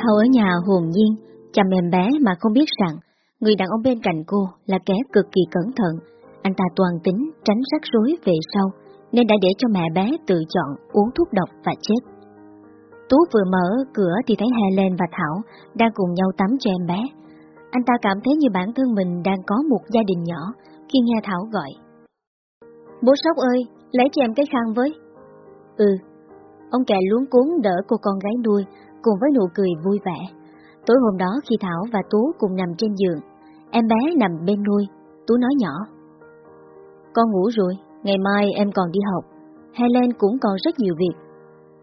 Thâu ở nhà hồn nhiên, chăm em bé mà không biết rằng người đàn ông bên cạnh cô là kẻ cực kỳ cẩn thận. Anh ta toàn tính tránh rắc rối về sau, nên đã để cho mẹ bé tự chọn uống thuốc độc và chết. Tú vừa mở cửa thì thấy Helen và Thảo đang cùng nhau tắm cho em bé. Anh ta cảm thấy như bản thân mình đang có một gia đình nhỏ khi nghe Thảo gọi. Bố Sóc ơi, lấy cho em cái khăn với. Ừ. Ông kẹ luống cuốn đỡ cô con gái nuôi, cùng với nụ cười vui vẻ. Tối hôm đó khi Thảo và Tú cùng nằm trên giường, em bé nằm bên nuôi, Tú nói nhỏ. Con ngủ rồi, ngày mai em còn đi học. Helen cũng còn rất nhiều việc.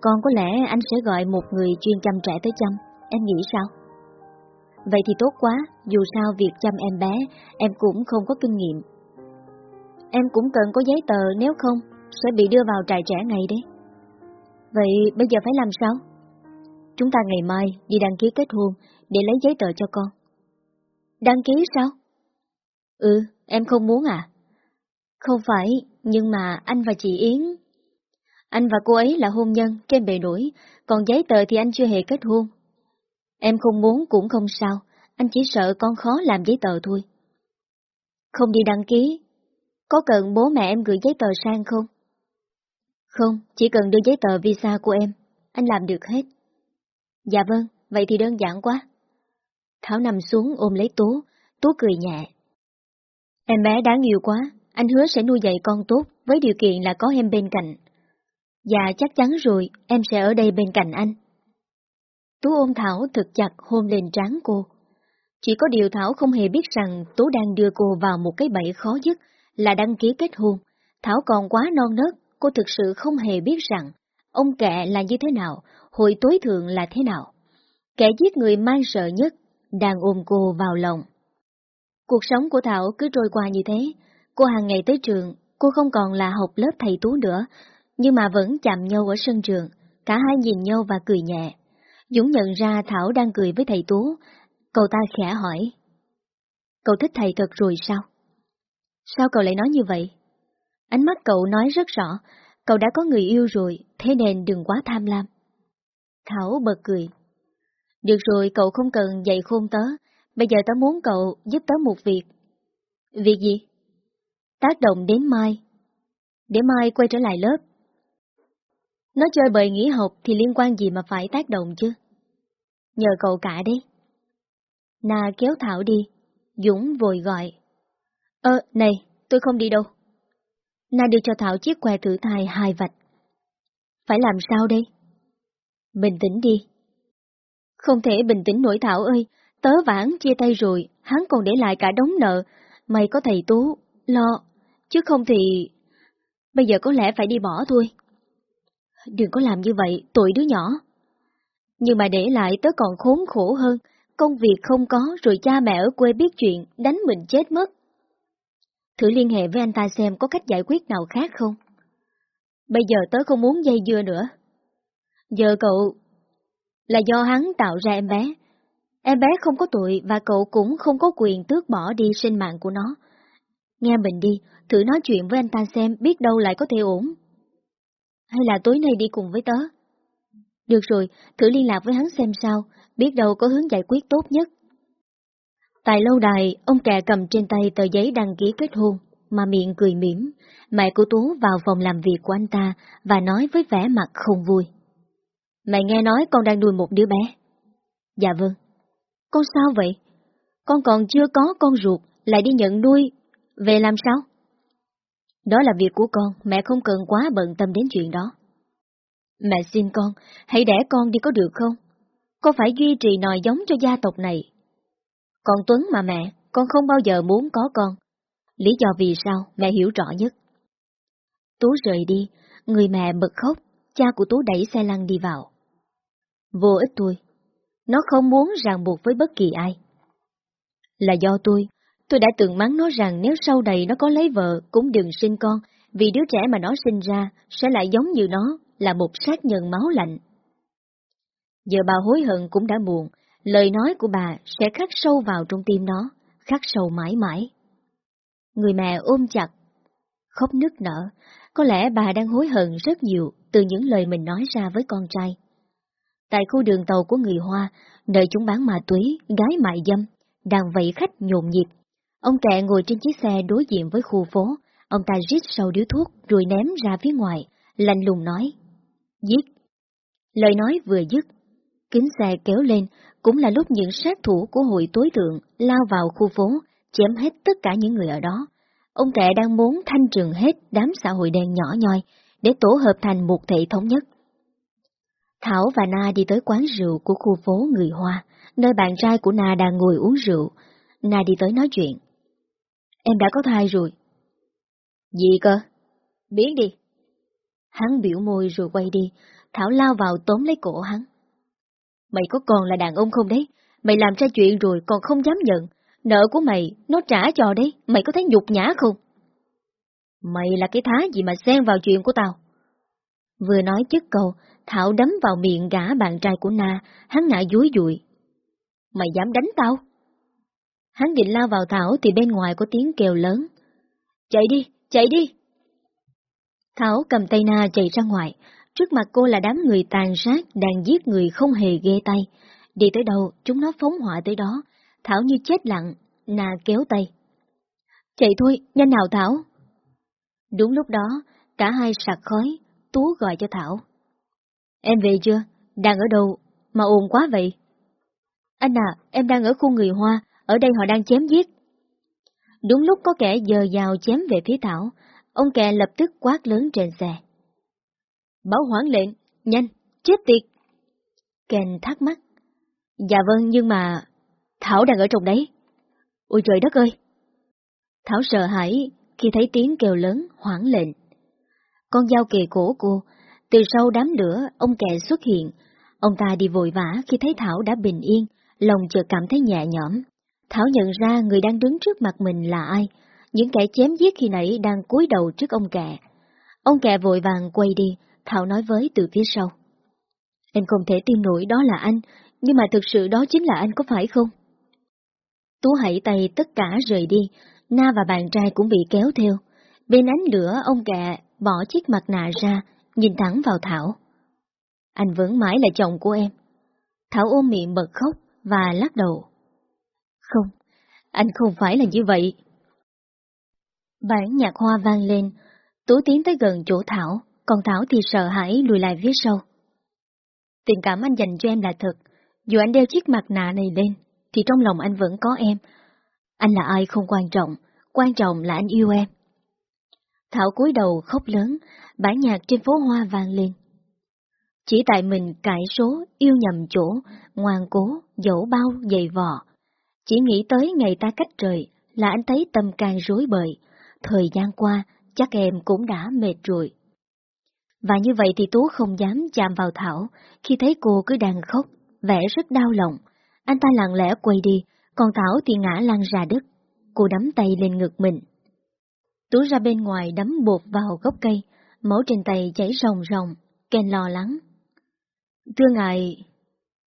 con có lẽ anh sẽ gọi một người chuyên chăm trẻ tới chăm, em nghĩ sao? Vậy thì tốt quá, dù sao việc chăm em bé, em cũng không có kinh nghiệm. Em cũng cần có giấy tờ nếu không, sẽ bị đưa vào trại trẻ ngay đấy. Vậy bây giờ phải làm sao? Chúng ta ngày mai đi đăng ký kết hôn để lấy giấy tờ cho con. Đăng ký sao? Ừ, em không muốn à? Không phải, nhưng mà anh và chị Yến... Anh và cô ấy là hôn nhân trên bề nổi, còn giấy tờ thì anh chưa hề kết hôn. Em không muốn cũng không sao, anh chỉ sợ con khó làm giấy tờ thôi. Không đi đăng ký, có cần bố mẹ em gửi giấy tờ sang không? Không, chỉ cần đưa giấy tờ visa của em, anh làm được hết. Dạ vâng, vậy thì đơn giản quá. Thảo nằm xuống ôm lấy Tú, Tú cười nhẹ. Em bé đáng yêu quá, anh hứa sẽ nuôi dạy con tốt với điều kiện là có em bên cạnh. Dạ chắc chắn rồi, em sẽ ở đây bên cạnh anh. Tú ôm Thảo thực chặt hôn lên trán cô. Chỉ có điều Thảo không hề biết rằng Tú đang đưa cô vào một cái bẫy khó nhất là đăng ký kết hôn. Thảo còn quá non nớt, cô thực sự không hề biết rằng ông kệ là như thế nào, hội tối thượng là thế nào. Kẻ giết người mang sợ nhất, đang ôm cô vào lòng. Cuộc sống của Thảo cứ trôi qua như thế, cô hàng ngày tới trường, cô không còn là học lớp thầy Tú nữa, nhưng mà vẫn chạm nhau ở sân trường, cả hai nhìn nhau và cười nhẹ. Dũng nhận ra Thảo đang cười với thầy Tú, cậu ta khẽ hỏi. Cậu thích thầy thật rồi sao? Sao cậu lại nói như vậy? Ánh mắt cậu nói rất rõ, cậu đã có người yêu rồi, thế nên đừng quá tham lam. Thảo bật cười. Được rồi, cậu không cần dạy khôn tớ, bây giờ tớ muốn cậu giúp tớ một việc. Việc gì? Tác động đến Mai. Để Mai quay trở lại lớp. Nó chơi bời nghỉ học thì liên quan gì mà phải tác động chứ? Nhờ cậu cả đi. Na kéo Thảo đi, Dũng vội gọi. Ơ, này, tôi không đi đâu. Na đưa cho Thảo chiếc que thử thai hai vạch. Phải làm sao đây? Bình tĩnh đi. Không thể bình tĩnh nổi Thảo ơi, tớ vãn chia tay rồi, hắn còn để lại cả đống nợ. Mày có thầy Tú, lo, chứ không thì... Bây giờ có lẽ phải đi bỏ thôi. Đừng có làm như vậy, tội đứa nhỏ. Nhưng mà để lại tớ còn khốn khổ hơn, công việc không có rồi cha mẹ ở quê biết chuyện, đánh mình chết mất. Thử liên hệ với anh ta xem có cách giải quyết nào khác không. Bây giờ tớ không muốn dây dưa nữa. Giờ cậu là do hắn tạo ra em bé. Em bé không có tội và cậu cũng không có quyền tước bỏ đi sinh mạng của nó. Nghe mình đi, thử nói chuyện với anh ta xem biết đâu lại có thể ổn. Hay là tối nay đi cùng với tớ? Được rồi, thử liên lạc với hắn xem sao, biết đâu có hướng giải quyết tốt nhất. Tại lâu đài, ông kè cầm trên tay tờ giấy đăng ký kết hôn, mà miệng cười mỉm. Mẹ của Tú vào phòng làm việc của anh ta và nói với vẻ mặt không vui. Mẹ nghe nói con đang nuôi một đứa bé. Dạ vâng. Con sao vậy? Con còn chưa có con ruột, lại đi nhận nuôi. Về làm sao? Đó là việc của con, mẹ không cần quá bận tâm đến chuyện đó. Mẹ xin con, hãy đẻ con đi có được không? Con phải duy trì nòi giống cho gia tộc này. Còn Tuấn mà mẹ, con không bao giờ muốn có con. Lý do vì sao, mẹ hiểu rõ nhất. Tú rời đi, người mẹ bật khóc, cha của Tú đẩy xe lăn đi vào. Vô ích tôi. nó không muốn ràng buộc với bất kỳ ai. Là do tôi, tôi đã từng mắng nó rằng nếu sau này nó có lấy vợ cũng đừng sinh con, vì đứa trẻ mà nó sinh ra sẽ lại giống như nó, là một sát nhân máu lạnh. Giờ bà hối hận cũng đã muộn, lời nói của bà sẽ khắc sâu vào trong tim nó, khắc sâu mãi mãi. Người mẹ ôm chặt, khóc nức nở, có lẽ bà đang hối hận rất nhiều từ những lời mình nói ra với con trai. Tại khu đường tàu của người Hoa, nơi chúng bán ma túy, gái mại dâm, đang vẫy khách nhộn nhịp. Ông kẹ ngồi trên chiếc xe đối diện với khu phố, ông ta rít sâu điếu thuốc rồi ném ra phía ngoài, lạnh lùng nói. Giết! Lời nói vừa dứt, kính xe kéo lên, cũng là lúc những sát thủ của hội tối thượng lao vào khu phố, chém hết tất cả những người ở đó. Ông kẹ đang muốn thanh trừng hết đám xã hội đen nhỏ nhoi, để tổ hợp thành một thể thống nhất. Thảo và Na đi tới quán rượu của khu phố người Hoa, nơi bạn trai của Na đang ngồi uống rượu. Na đi tới nói chuyện. Em đã có thai rồi. Gì cơ? Biến đi. Hắn biểu môi rồi quay đi, Thảo lao vào tóm lấy cổ hắn. Mày có còn là đàn ông không đấy? Mày làm ra chuyện rồi còn không dám nhận. Nợ của mày, nó trả cho đấy, mày có thấy nhục nhã không? Mày là cái thá gì mà xen vào chuyện của tao? Vừa nói chất câu, Thảo đấm vào miệng gã bạn trai của Na, hắn ngã dúi dụi. Mày dám đánh tao? Hắn định lao vào Thảo thì bên ngoài có tiếng kêu lớn. Chạy đi, chạy đi! Thảo cầm tay Na chạy ra ngoài, trước mặt cô là đám người tàn sát đang giết người không hề ghê tay. Đi tới đâu, chúng nó phóng hỏa tới đó. Thảo như chết lặng, Na kéo tay. Chạy thôi, nhanh nào Thảo! Đúng lúc đó, cả hai sạc khói, Tú gọi cho Thảo. Em về chưa? Đang ở đâu? Mà ồn quá vậy? Anh à, em đang ở khu người Hoa, ở đây họ đang chém giết. Đúng lúc có kẻ giờ dào chém về phía Thảo, ông kè lập tức quát lớn trên xe. Báo hoãn lệnh, nhanh, chết tiệt. Ken thắc mắc. Dạ vâng, nhưng mà... Thảo đang ở trong đấy. Ôi trời đất ơi! Thảo sợ hãi khi thấy tiếng kêu lớn hoảng lệnh. Con dao kề cổ cô, từ sau đám lửa, ông kẹ xuất hiện. Ông ta đi vội vã khi thấy Thảo đã bình yên, lòng chợt cảm thấy nhẹ nhõm. Thảo nhận ra người đang đứng trước mặt mình là ai, những kẻ chém giết khi nãy đang cúi đầu trước ông kẹ. Ông kẹ vội vàng quay đi, Thảo nói với từ phía sau. Em không thể tin nổi đó là anh, nhưng mà thực sự đó chính là anh có phải không? Tú hãy tay tất cả rời đi, Na và bạn trai cũng bị kéo theo. Bên ánh lửa ông kẹ bỏ chiếc mặt nạ ra, nhìn thẳng vào Thảo. Anh vẫn mãi là chồng của em. Thảo ôm miệng bật khóc và lắc đầu. Không, anh không phải là như vậy. Bản nhạc hoa vang lên, Tú tiến tới gần chỗ Thảo, còn Thảo thì sợ hãi lùi lại phía sau. Tình cảm anh dành cho em là thật, dù anh đeo chiếc mặt nạ này lên, thì trong lòng anh vẫn có em. Anh là ai không quan trọng, quan trọng là anh yêu em. Thảo cúi đầu khóc lớn, bản nhạc trên phố hoa vang lên. Chỉ tại mình cải số, yêu nhầm chỗ, ngoan cố, dẫu bao dày vò. Chỉ nghĩ tới ngày ta cách trời là anh thấy tâm can rối bời. Thời gian qua, chắc em cũng đã mệt rồi. Và như vậy thì Tú không dám chạm vào Thảo khi thấy cô cứ đang khóc, vẻ rất đau lòng. Anh ta lặng lẽ quay đi, còn Thảo thì ngã lăn ra đất. Cô đắm tay lên ngực mình. Tú ra bên ngoài đấm bột vào gốc cây, máu trên tay chảy ròng ròng, Ken lo lắng. Thưa ngài,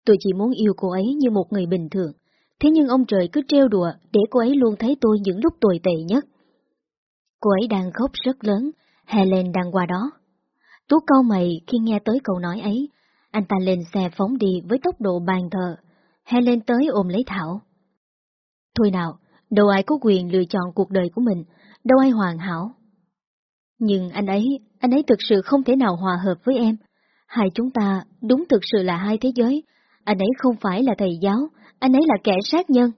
tôi chỉ muốn yêu cô ấy như một người bình thường, thế nhưng ông trời cứ trêu đùa để cô ấy luôn thấy tôi những lúc tồi tệ nhất. Cô ấy đang khóc rất lớn, Helen đang qua đó. Tú câu mày khi nghe tới câu nói ấy, anh ta lên xe phóng đi với tốc độ bàn thờ. Helen tới ôm lấy Thảo. Thôi nào, đâu ai có quyền lựa chọn cuộc đời của mình, đâu ai hoàn hảo. Nhưng anh ấy, anh ấy thực sự không thể nào hòa hợp với em. Hai chúng ta đúng thực sự là hai thế giới. Anh ấy không phải là thầy giáo, anh ấy là kẻ sát nhân.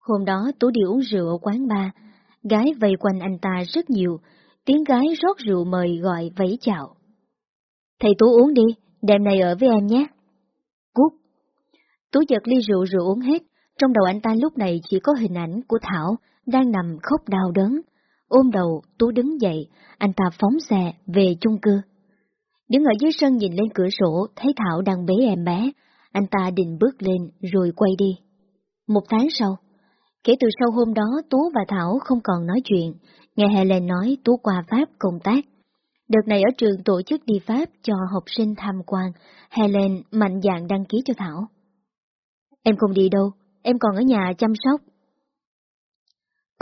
Hôm đó Tú đi uống rượu ở quán bar, gái vây quanh anh ta rất nhiều, tiếng gái rót rượu mời gọi vẫy chào. Thầy Tú uống đi, đêm này ở với em nhé. Cút. Tú giật ly rượu rượu uống hết, trong đầu anh ta lúc này chỉ có hình ảnh của Thảo đang nằm khóc đau đớn. Ôm đầu, Tú đứng dậy, anh ta phóng xe về chung cư. Đứng ở dưới sân nhìn lên cửa sổ, thấy Thảo đang bế em bé, anh ta định bước lên rồi quay đi. Một tháng sau, kể từ sau hôm đó Tú và Thảo không còn nói chuyện, nghe Helen nói Tú qua Pháp công tác. Đợt này ở trường tổ chức đi Pháp cho học sinh tham quan, Helen mạnh dạn đăng ký cho Thảo. Em không đi đâu, em còn ở nhà chăm sóc.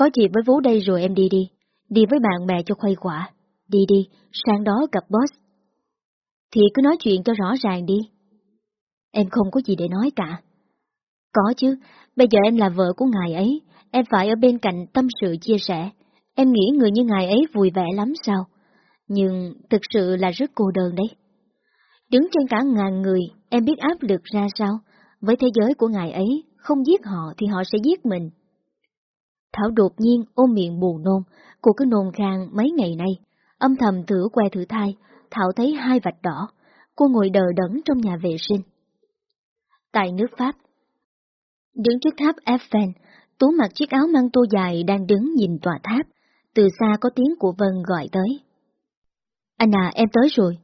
Có gì với Vũ đây rồi em đi đi, đi với bạn bè cho khuây quả. Đi đi, sang đó gặp boss. Thì cứ nói chuyện cho rõ ràng đi. Em không có gì để nói cả. Có chứ, bây giờ em là vợ của ngài ấy, em phải ở bên cạnh tâm sự chia sẻ. Em nghĩ người như ngài ấy vui vẻ lắm sao? Nhưng thực sự là rất cô đơn đấy. Đứng trên cả ngàn người, em biết áp lực ra sao? Với thế giới của ngài ấy, không giết họ thì họ sẽ giết mình. Thảo đột nhiên ôm miệng buồn nôn, cô cứ nôn khan mấy ngày nay. Âm thầm thử que thử thai, Thảo thấy hai vạch đỏ. Cô ngồi đờ đẫn trong nhà vệ sinh. Tại nước Pháp Đứng trước tháp Eiffel, Tú mặc chiếc áo măng tô dài đang đứng nhìn tòa tháp. Từ xa có tiếng của Vân gọi tới. Anh à, em tới rồi.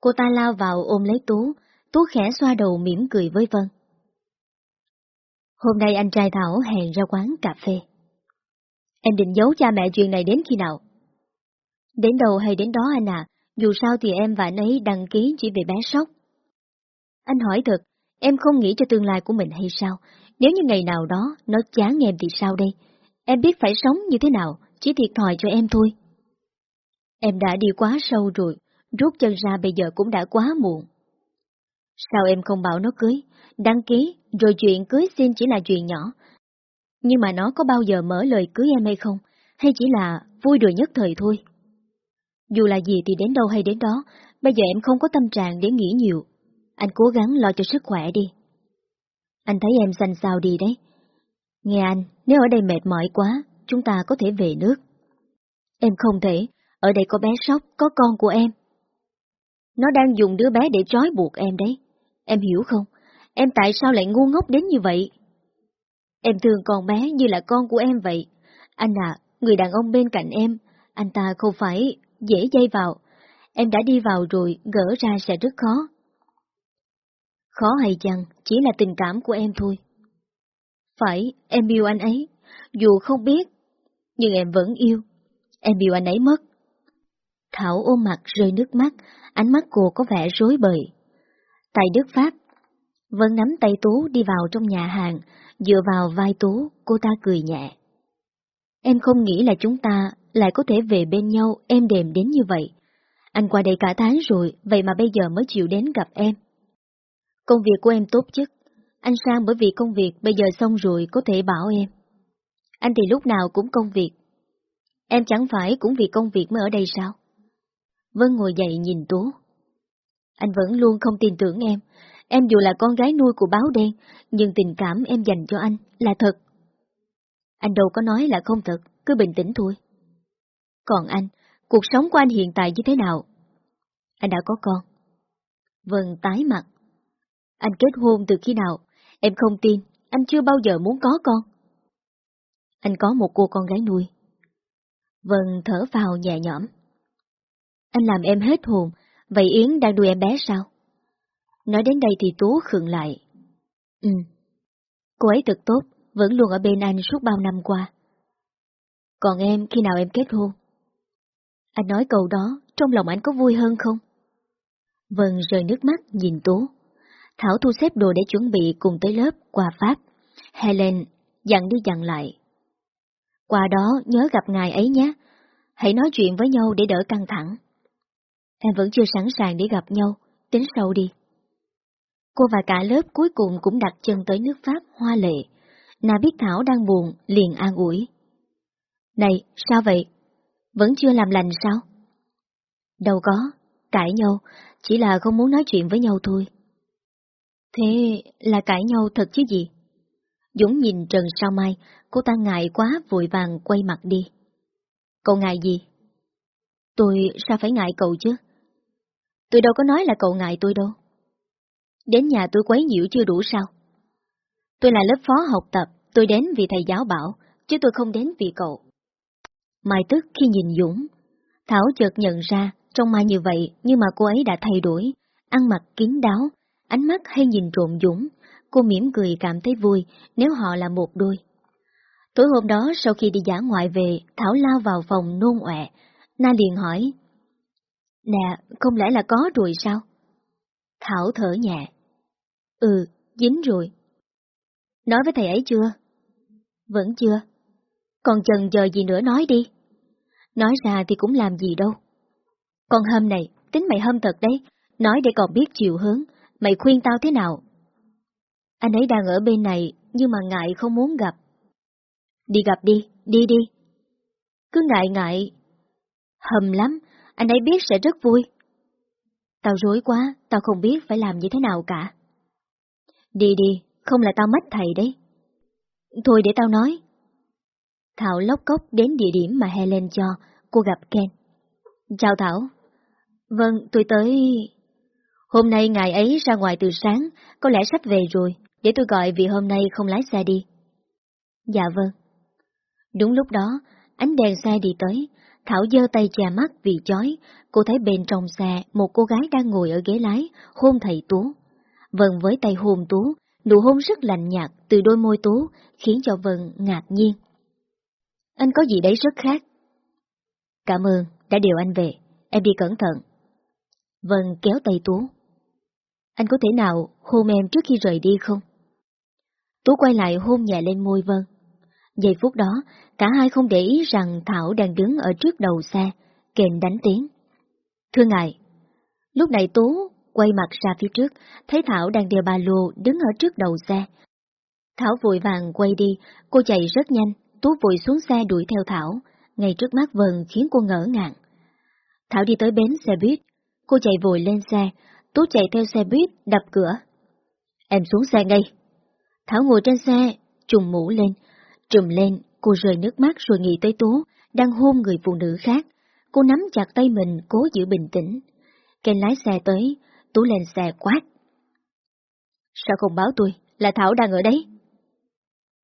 Cô ta lao vào ôm lấy Tú, Tú khẽ xoa đầu mỉm cười với Vân. Hôm nay anh trai Thảo hẹn ra quán cà phê. Em định giấu cha mẹ chuyện này đến khi nào? Đến đâu hay đến đó anh à, dù sao thì em và anh ấy đăng ký chỉ về bé sóc. Anh hỏi thật, em không nghĩ cho tương lai của mình hay sao? Nếu như ngày nào đó nó chán em thì sao đây? Em biết phải sống như thế nào, chỉ thiệt thòi cho em thôi. Em đã đi quá sâu rồi, rút chân ra bây giờ cũng đã quá muộn. Sao em không bảo nó cưới, đăng ký, rồi chuyện cưới xin chỉ là chuyện nhỏ. Nhưng mà nó có bao giờ mở lời cưới em hay không, hay chỉ là vui đùa nhất thời thôi. Dù là gì thì đến đâu hay đến đó, bây giờ em không có tâm trạng để nghĩ nhiều. Anh cố gắng lo cho sức khỏe đi. Anh thấy em xanh xao đi đấy. Nghe anh, nếu ở đây mệt mỏi quá, chúng ta có thể về nước. Em không thể, ở đây có bé sóc, có con của em. Nó đang dùng đứa bé để trói buộc em đấy. Em hiểu không? Em tại sao lại ngu ngốc đến như vậy? Em thương con bé như là con của em vậy. Anh à, người đàn ông bên cạnh em, anh ta không phải dễ dây vào. Em đã đi vào rồi, gỡ ra sẽ rất khó. Khó hay chăng, chỉ là tình cảm của em thôi. Phải, em yêu anh ấy, dù không biết, nhưng em vẫn yêu. Em yêu anh ấy mất. Thảo ôm mặt rơi nước mắt, ánh mắt cô có vẻ rối bời. Tại Đức Pháp, Vân nắm tay Tú đi vào trong nhà hàng, dựa vào vai Tú, cô ta cười nhẹ. Em không nghĩ là chúng ta lại có thể về bên nhau êm đềm đến như vậy. Anh qua đây cả tháng rồi, vậy mà bây giờ mới chịu đến gặp em. Công việc của em tốt chứ. Anh sang bởi vì công việc bây giờ xong rồi có thể bảo em. Anh thì lúc nào cũng công việc. Em chẳng phải cũng vì công việc mới ở đây sao? Vân ngồi dậy nhìn Tú. Anh vẫn luôn không tin tưởng em. Em dù là con gái nuôi của báo đen, nhưng tình cảm em dành cho anh là thật. Anh đâu có nói là không thật, cứ bình tĩnh thôi. Còn anh, cuộc sống của anh hiện tại như thế nào? Anh đã có con. vâng, tái mặt. Anh kết hôn từ khi nào? Em không tin, anh chưa bao giờ muốn có con. Anh có một cô con gái nuôi. vâng, thở vào nhẹ nhõm. Anh làm em hết hồn, vậy Yến đang nuôi em bé sao? Nói đến đây thì Tú khựng lại. Ừ, cô ấy thật tốt, vẫn luôn ở bên anh suốt bao năm qua. Còn em khi nào em kết hôn? Anh nói câu đó, trong lòng anh có vui hơn không? Vân rời nước mắt nhìn Tú. Thảo thu xếp đồ để chuẩn bị cùng tới lớp qua Pháp. Helen dặn đi dặn lại. Qua đó nhớ gặp ngài ấy nhé. Hãy nói chuyện với nhau để đỡ căng thẳng. Em vẫn chưa sẵn sàng để gặp nhau, tính sau đi. Cô và cả lớp cuối cùng cũng đặt chân tới nước Pháp hoa lệ. Na biết Thảo đang buồn, liền an ủi. Này, sao vậy? Vẫn chưa làm lành sao? Đâu có, cãi nhau, chỉ là không muốn nói chuyện với nhau thôi. Thế là cãi nhau thật chứ gì? Dũng nhìn Trần Sao Mai, cô ta ngại quá vội vàng quay mặt đi. Cậu ngại gì? Tôi sao phải ngại cậu chứ? Tôi đâu có nói là cậu ngại tôi đâu. Đến nhà tôi quấy nhiễu chưa đủ sao? Tôi là lớp phó học tập, tôi đến vì thầy giáo bảo, chứ tôi không đến vì cậu. Mai tức khi nhìn Dũng, Thảo chợt nhận ra, trong Mai như vậy nhưng mà cô ấy đã thay đổi, ăn mặc kín đáo, ánh mắt hay nhìn trộm Dũng, cô mỉm cười cảm thấy vui nếu họ là một đôi. Tối hôm đó sau khi đi giả ngoại về, Thảo lao vào phòng nôn ọe. Na liền hỏi, Nè, không lẽ là có rồi sao? Thảo thở nhẹ. Ừ, dính rồi. Nói với thầy ấy chưa? Vẫn chưa. Còn chần chờ gì nữa nói đi. Nói ra thì cũng làm gì đâu. Con hâm này, tính mày hâm thật đấy, nói để còn biết chiều hướng, mày khuyên tao thế nào Anh ấy đang ở bên này, nhưng mà ngại không muốn gặp. Đi gặp đi, đi đi. Cứ ngại ngại. Hầm lắm, anh ấy biết sẽ rất vui. Tao rối quá, tao không biết phải làm như thế nào cả. Đi đi, không là tao mất thầy đấy. Thôi để tao nói. Thảo lóc cốc đến địa điểm mà Helen cho, cô gặp Ken. Chào Thảo. Vâng, tôi tới... Hôm nay ngài ấy ra ngoài từ sáng, có lẽ sắp về rồi, để tôi gọi vì hôm nay không lái xe đi. Dạ vâng. Đúng lúc đó, ánh đèn xe đi tới, Thảo giơ tay che mắt vì chói, cô thấy bên trong xe một cô gái đang ngồi ở ghế lái, hôn thầy Tú. Vân với tay hôn Tú, nụ hôn rất lạnh nhạt từ đôi môi Tú, khiến cho Vân ngạc nhiên. Anh có gì đấy rất khác. Cảm ơn, đã điều anh về, em đi cẩn thận. Vân kéo tay Tú. Anh có thể nào hôn em trước khi rời đi không? Tú quay lại hôn nhẹ lên môi Vân. Giây phút đó, cả hai không để ý rằng Thảo đang đứng ở trước đầu xe, kềnh đánh tiếng. Thưa ngài, lúc này Tú quay mặt ra phía trước, thấy Thảo đang đeo ba lô đứng ở trước đầu xe. Thảo vội vàng quay đi, cô chạy rất nhanh, Tú vội xuống xe đuổi theo Thảo, ngay trước mắt Vân khiến cô ngỡ ngàng. Thảo đi tới bến xe buýt, cô chạy vội lên xe, Tú chạy theo xe buýt, đập cửa. Em xuống xe ngay. Thảo ngồi trên xe, trùng mũ lên, trùm lên, cô rơi nước mắt rồi nghĩ tới Tú, đang hôn người phụ nữ khác. Cô nắm chặt tay mình, cố giữ bình tĩnh. Kênh lái xe tới, Tú lên xe quát. Sao không báo tôi, là Thảo đang ở đấy?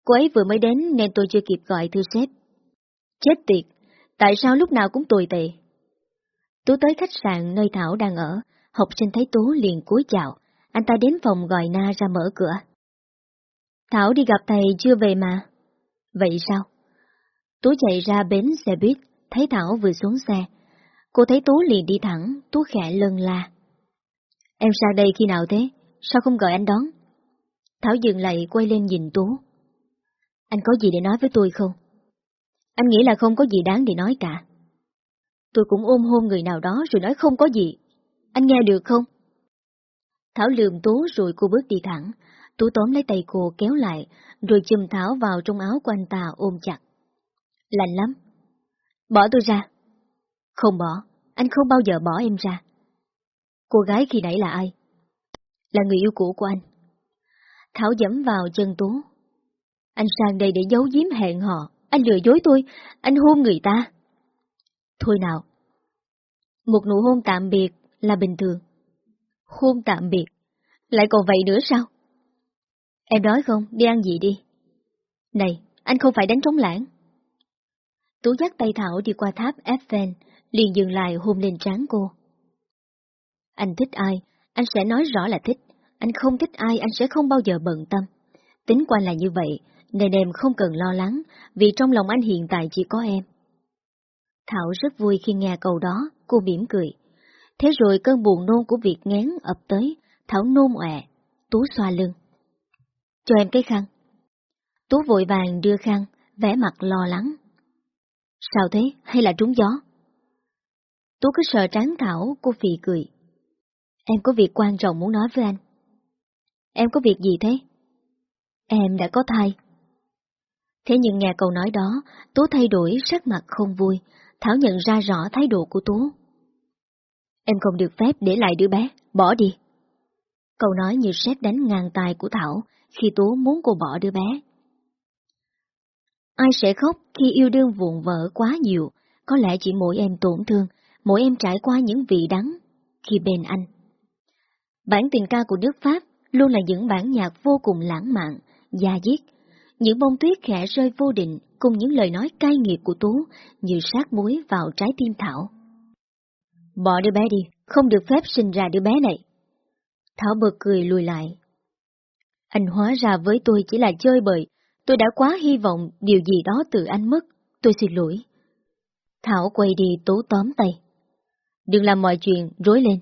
Cô ấy vừa mới đến nên tôi chưa kịp gọi thư sếp. Chết tiệt, tại sao lúc nào cũng tồi tệ? Tú tới khách sạn nơi Thảo đang ở, học sinh thấy Tú liền cúi chào, anh ta đến phòng gọi Na ra mở cửa. Thảo đi gặp thầy chưa về mà. Vậy sao? Tú chạy ra bến xe buýt, thấy Thảo vừa xuống xe. Cô thấy Tú liền đi thẳng, Tú khẽ lân la. Em sang đây khi nào thế? Sao không gọi anh đón? Thảo dừng lại quay lên nhìn Tú. Anh có gì để nói với tôi không? Anh nghĩ là không có gì đáng để nói cả. Tôi cũng ôm hôn người nào đó rồi nói không có gì. Anh nghe được không? Thảo lườm Tú rồi cô bước đi thẳng. Tú tóm lấy tay cô kéo lại, rồi chùm Thảo vào trong áo của anh ta ôm chặt. Lạnh lắm. Bỏ tôi ra. Không bỏ, anh không bao giờ bỏ em ra. Cô gái khi nãy là ai? Là người yêu cũ của anh. Thảo dẫm vào chân Tú. Anh sang đây để giấu giếm hẹn hò, anh lừa dối tôi, anh hôn người ta. Thôi nào. Một nụ hôn tạm biệt là bình thường. Hôn tạm biệt, lại còn vậy nữa sao? Em đói không, đi ăn gì đi. Này, anh không phải đánh trống lãng. Tú dắt tay Thảo đi qua tháp Eiffel, liền dừng lại hôn lên trán cô. Anh thích ai, anh sẽ nói rõ là thích. Anh không thích ai, anh sẽ không bao giờ bận tâm. Tính qua là như vậy, nên em không cần lo lắng, vì trong lòng anh hiện tại chỉ có em. Thảo rất vui khi nghe câu đó, cô mỉm cười. Thế rồi cơn buồn nôn của việc ngán ập tới, Thảo nôn ọe, Tú xoa lưng. Cho em cái khăn. Tú vội vàng đưa khăn, vẻ mặt lo lắng. Sao thế, hay là trúng gió? Tú cứ sợ tráng Thảo, cô phì cười. Em có việc quan trọng muốn nói với anh. Em có việc gì thế? Em đã có thai. Thế nhưng nghe câu nói đó, Tú thay đổi sắc mặt không vui, Thảo nhận ra rõ thái độ của Tú. Em không được phép để lại đứa bé, bỏ đi. Câu nói như sét đánh ngang tài của Thảo khi Tú muốn cô bỏ đứa bé. Ai sẽ khóc khi yêu đương vụn vỡ quá nhiều, có lẽ chỉ mỗi em tổn thương, mỗi em trải qua những vị đắng khi bên anh. Bản tình ca của nước Pháp luôn là những bản nhạc vô cùng lãng mạn, da diết, những bông tuyết khẽ rơi vô định cùng những lời nói cay nghiệt của Tú như sát muối vào trái tim Thảo. Bỏ đứa bé đi, không được phép sinh ra đứa bé này. Thảo bật cười lùi lại. Anh hóa ra với tôi chỉ là chơi bời, tôi đã quá hy vọng điều gì đó từ anh mất, tôi xin lỗi. Thảo quay đi tố tóm tay. Đừng làm mọi chuyện rối lên,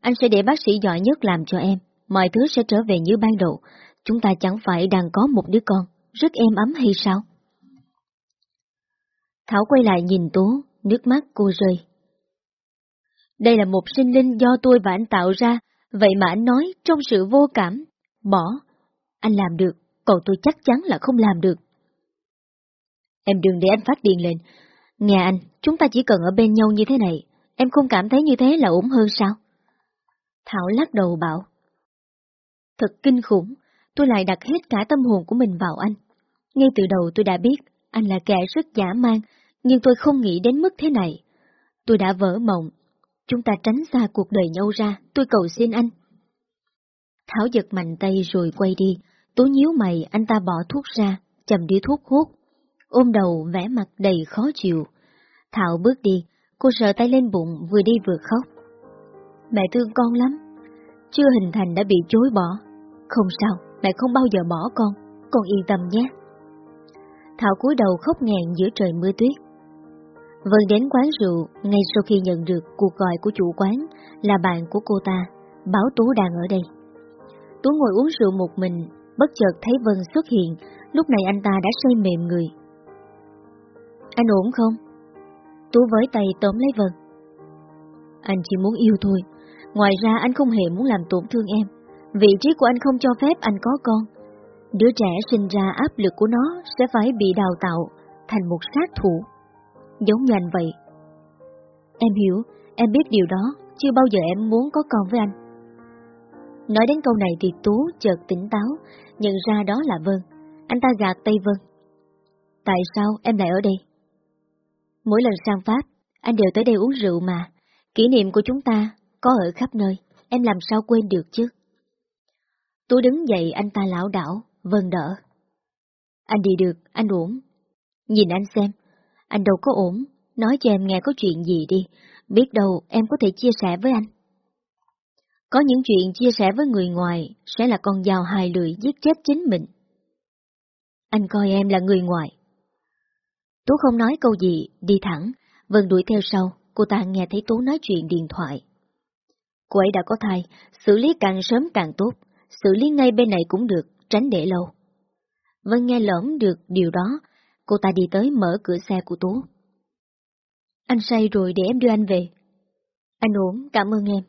anh sẽ để bác sĩ giỏi nhất làm cho em, mọi thứ sẽ trở về như ban đầu, chúng ta chẳng phải đang có một đứa con, rất êm ấm hay sao? Thảo quay lại nhìn Tú, nước mắt cô rơi. Đây là một sinh linh do tôi và anh tạo ra, vậy mà anh nói trong sự vô cảm, bỏ. Anh làm được, còn tôi chắc chắn là không làm được. Em đừng để anh phát điên lên. Nghe anh, chúng ta chỉ cần ở bên nhau như thế này. Em không cảm thấy như thế là ổn hơn sao? Thảo lắc đầu bảo. Thật kinh khủng, tôi lại đặt hết cả tâm hồn của mình vào anh. Ngay từ đầu tôi đã biết anh là kẻ rất giả man, nhưng tôi không nghĩ đến mức thế này. Tôi đã vỡ mộng. Chúng ta tránh xa cuộc đời nhau ra, tôi cầu xin anh. Thảo giật mạnh tay rồi quay đi, Tú nhíu mày anh ta bỏ thuốc ra, chầm đi thuốc hút, ôm đầu vẽ mặt đầy khó chịu. Thảo bước đi, cô sợ tay lên bụng vừa đi vừa khóc. Mẹ thương con lắm, chưa hình thành đã bị chối bỏ. Không sao, mẹ không bao giờ bỏ con, con yên tâm nhé. Thảo cúi đầu khóc nghẹn giữa trời mưa tuyết. Vân đến quán rượu ngay sau khi nhận được cuộc gọi của chủ quán là bạn của cô ta, báo Tú đang ở đây. Tú ngồi uống rượu một mình, bất chợt thấy Vân xuất hiện, lúc này anh ta đã say mềm người. Anh ổn không? Tú với tay tóm lấy Vân. Anh chỉ muốn yêu thôi, ngoài ra anh không hề muốn làm tổn thương em. Vị trí của anh không cho phép anh có con. Đứa trẻ sinh ra áp lực của nó sẽ phải bị đào tạo thành một sát thủ. Giống như anh vậy. Em hiểu, em biết điều đó, chưa bao giờ em muốn có con với anh. Nói đến câu này thì Tú chợt tỉnh táo, nhận ra đó là Vân. Anh ta gạt tay Vân. Tại sao em lại ở đây? Mỗi lần sang Pháp, anh đều tới đây uống rượu mà. Kỷ niệm của chúng ta có ở khắp nơi, em làm sao quên được chứ? Tú đứng dậy anh ta lão đảo, vâng đỡ. Anh đi được, anh ổn. Nhìn anh xem, anh đâu có ổn, nói cho em nghe có chuyện gì đi, biết đâu em có thể chia sẻ với anh. Có những chuyện chia sẻ với người ngoài sẽ là con dao hai lưỡi giết chết chính mình. Anh coi em là người ngoài. Tú không nói câu gì, đi thẳng, Vân đuổi theo sau, cô ta nghe thấy Tú nói chuyện điện thoại. Cô ấy đã có thai, xử lý càng sớm càng tốt, xử lý ngay bên này cũng được, tránh để lâu. Vân nghe lỡm được điều đó, cô ta đi tới mở cửa xe của Tú. Anh say rồi để em đưa anh về. Anh ổn, cảm ơn em.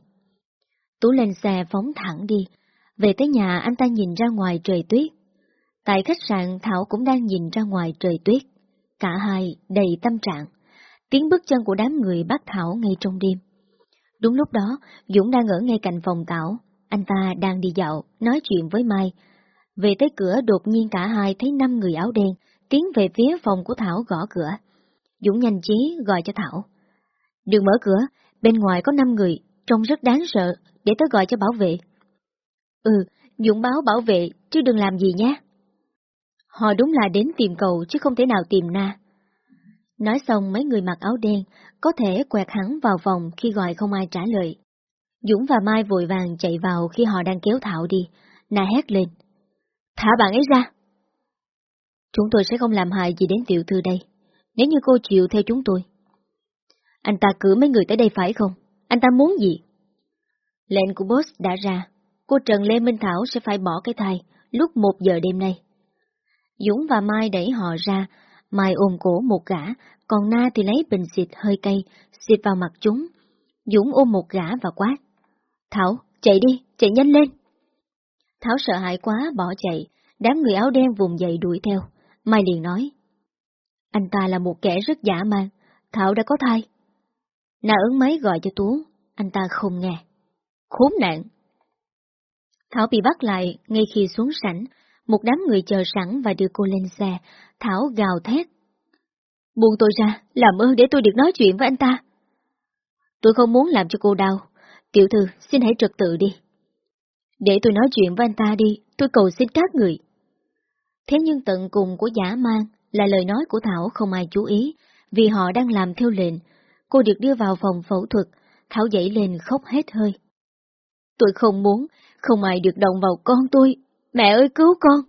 Tú lên xe phóng thẳng đi. Về tới nhà anh ta nhìn ra ngoài trời tuyết. Tại khách sạn Thảo cũng đang nhìn ra ngoài trời tuyết. Cả hai đầy tâm trạng. Tiếng bước chân của đám người bắt Thảo ngay trong đêm. Đúng lúc đó, Dũng đang ở ngay cạnh phòng Thảo. Anh ta đang đi dạo, nói chuyện với Mai. Về tới cửa đột nhiên cả hai thấy năm người áo đen tiến về phía phòng của Thảo gõ cửa. Dũng nhanh chí gọi cho Thảo. Đừng mở cửa, bên ngoài có năm người, trông rất đáng sợ, để tớ gọi cho bảo vệ. Ừ, Dũng báo bảo vệ, chứ đừng làm gì nhé. Họ đúng là đến tìm cầu chứ không thể nào tìm na. Nói xong mấy người mặc áo đen có thể quẹt hắn vào vòng khi gọi không ai trả lời. Dũng và Mai vội vàng chạy vào khi họ đang kéo Thảo đi, Nà hét lên. Thả bạn ấy ra! Chúng tôi sẽ không làm hại gì đến tiểu thư đây, nếu như cô chịu theo chúng tôi. Anh ta cử mấy người tới đây phải không? Anh ta muốn gì? Lệnh của boss đã ra, cô Trần Lê Minh Thảo sẽ phải bỏ cái thai lúc một giờ đêm nay. Dũng và Mai đẩy họ ra, Mai ôm cổ một gã, còn Na thì lấy bình xịt hơi cay, xịt vào mặt chúng. Dũng ôm một gã và quát. Thảo, chạy đi, chạy nhanh lên. Thảo sợ hãi quá, bỏ chạy, đám người áo đen vùng dậy đuổi theo. Mai liền nói. Anh ta là một kẻ rất giả man, Thảo đã có thai. Na ứng máy gọi cho Tú, anh ta không nghe. Khốn nạn! Thảo bị bắt lại ngay khi xuống sảnh, một đám người chờ sẵn và đưa cô lên xe, Thảo gào thét. Buông tôi ra, làm ơn để tôi được nói chuyện với anh ta. Tôi không muốn làm cho cô đau. Tiểu thư, xin hãy trật tự đi. Để tôi nói chuyện với anh ta đi, tôi cầu xin các người. Thế nhưng tận cùng của giả mang là lời nói của Thảo không ai chú ý, vì họ đang làm theo lệnh. Cô được đưa vào phòng phẫu thuật, Thảo dậy lên khóc hết hơi. Tôi không muốn, không ai được động vào con tôi. Mẹ ơi cứu con!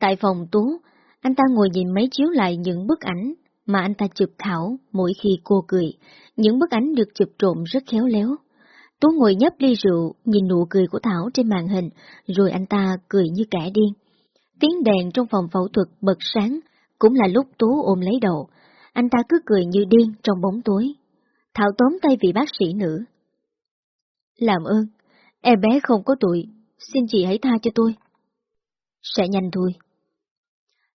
Tại phòng Tú, anh ta ngồi nhìn máy chiếu lại những bức ảnh mà anh ta chụp Thảo mỗi khi cô cười. Những bức ảnh được chụp trộm rất khéo léo. Tú ngồi nhấp ly rượu, nhìn nụ cười của Thảo trên màn hình, rồi anh ta cười như kẻ điên. Tiếng đèn trong phòng phẫu thuật bật sáng, cũng là lúc Tú ôm lấy đầu. Anh ta cứ cười như điên trong bóng tối. Thảo tóm tay vị bác sĩ nữ. Làm ơn, em bé không có tuổi, xin chị hãy tha cho tôi. Sẽ nhanh thôi.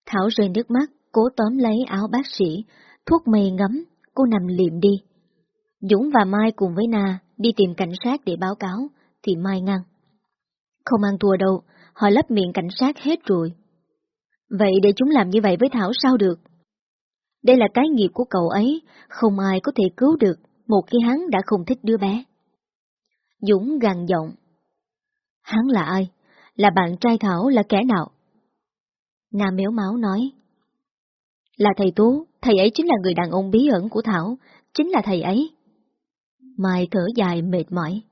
Thảo rơi nước mắt, cố tóm lấy áo bác sĩ, thuốc mê ngấm, cô nằm liệm đi. Dũng và Mai cùng với Na đi tìm cảnh sát để báo cáo, thì Mai ngăn. Không ăn thua đâu, họ lấp miệng cảnh sát hết rồi. Vậy để chúng làm như vậy với Thảo sao được? Đây là cái nghiệp của cậu ấy, không ai có thể cứu được một khi hắn đã không thích đứa bé. Dũng gằn giọng. Hắn là ai? Là bạn trai Thảo là kẻ nào? Nam méo máu nói. Là thầy Tú, thầy ấy chính là người đàn ông bí ẩn của Thảo, chính là thầy ấy. Mai thở dài mệt mỏi.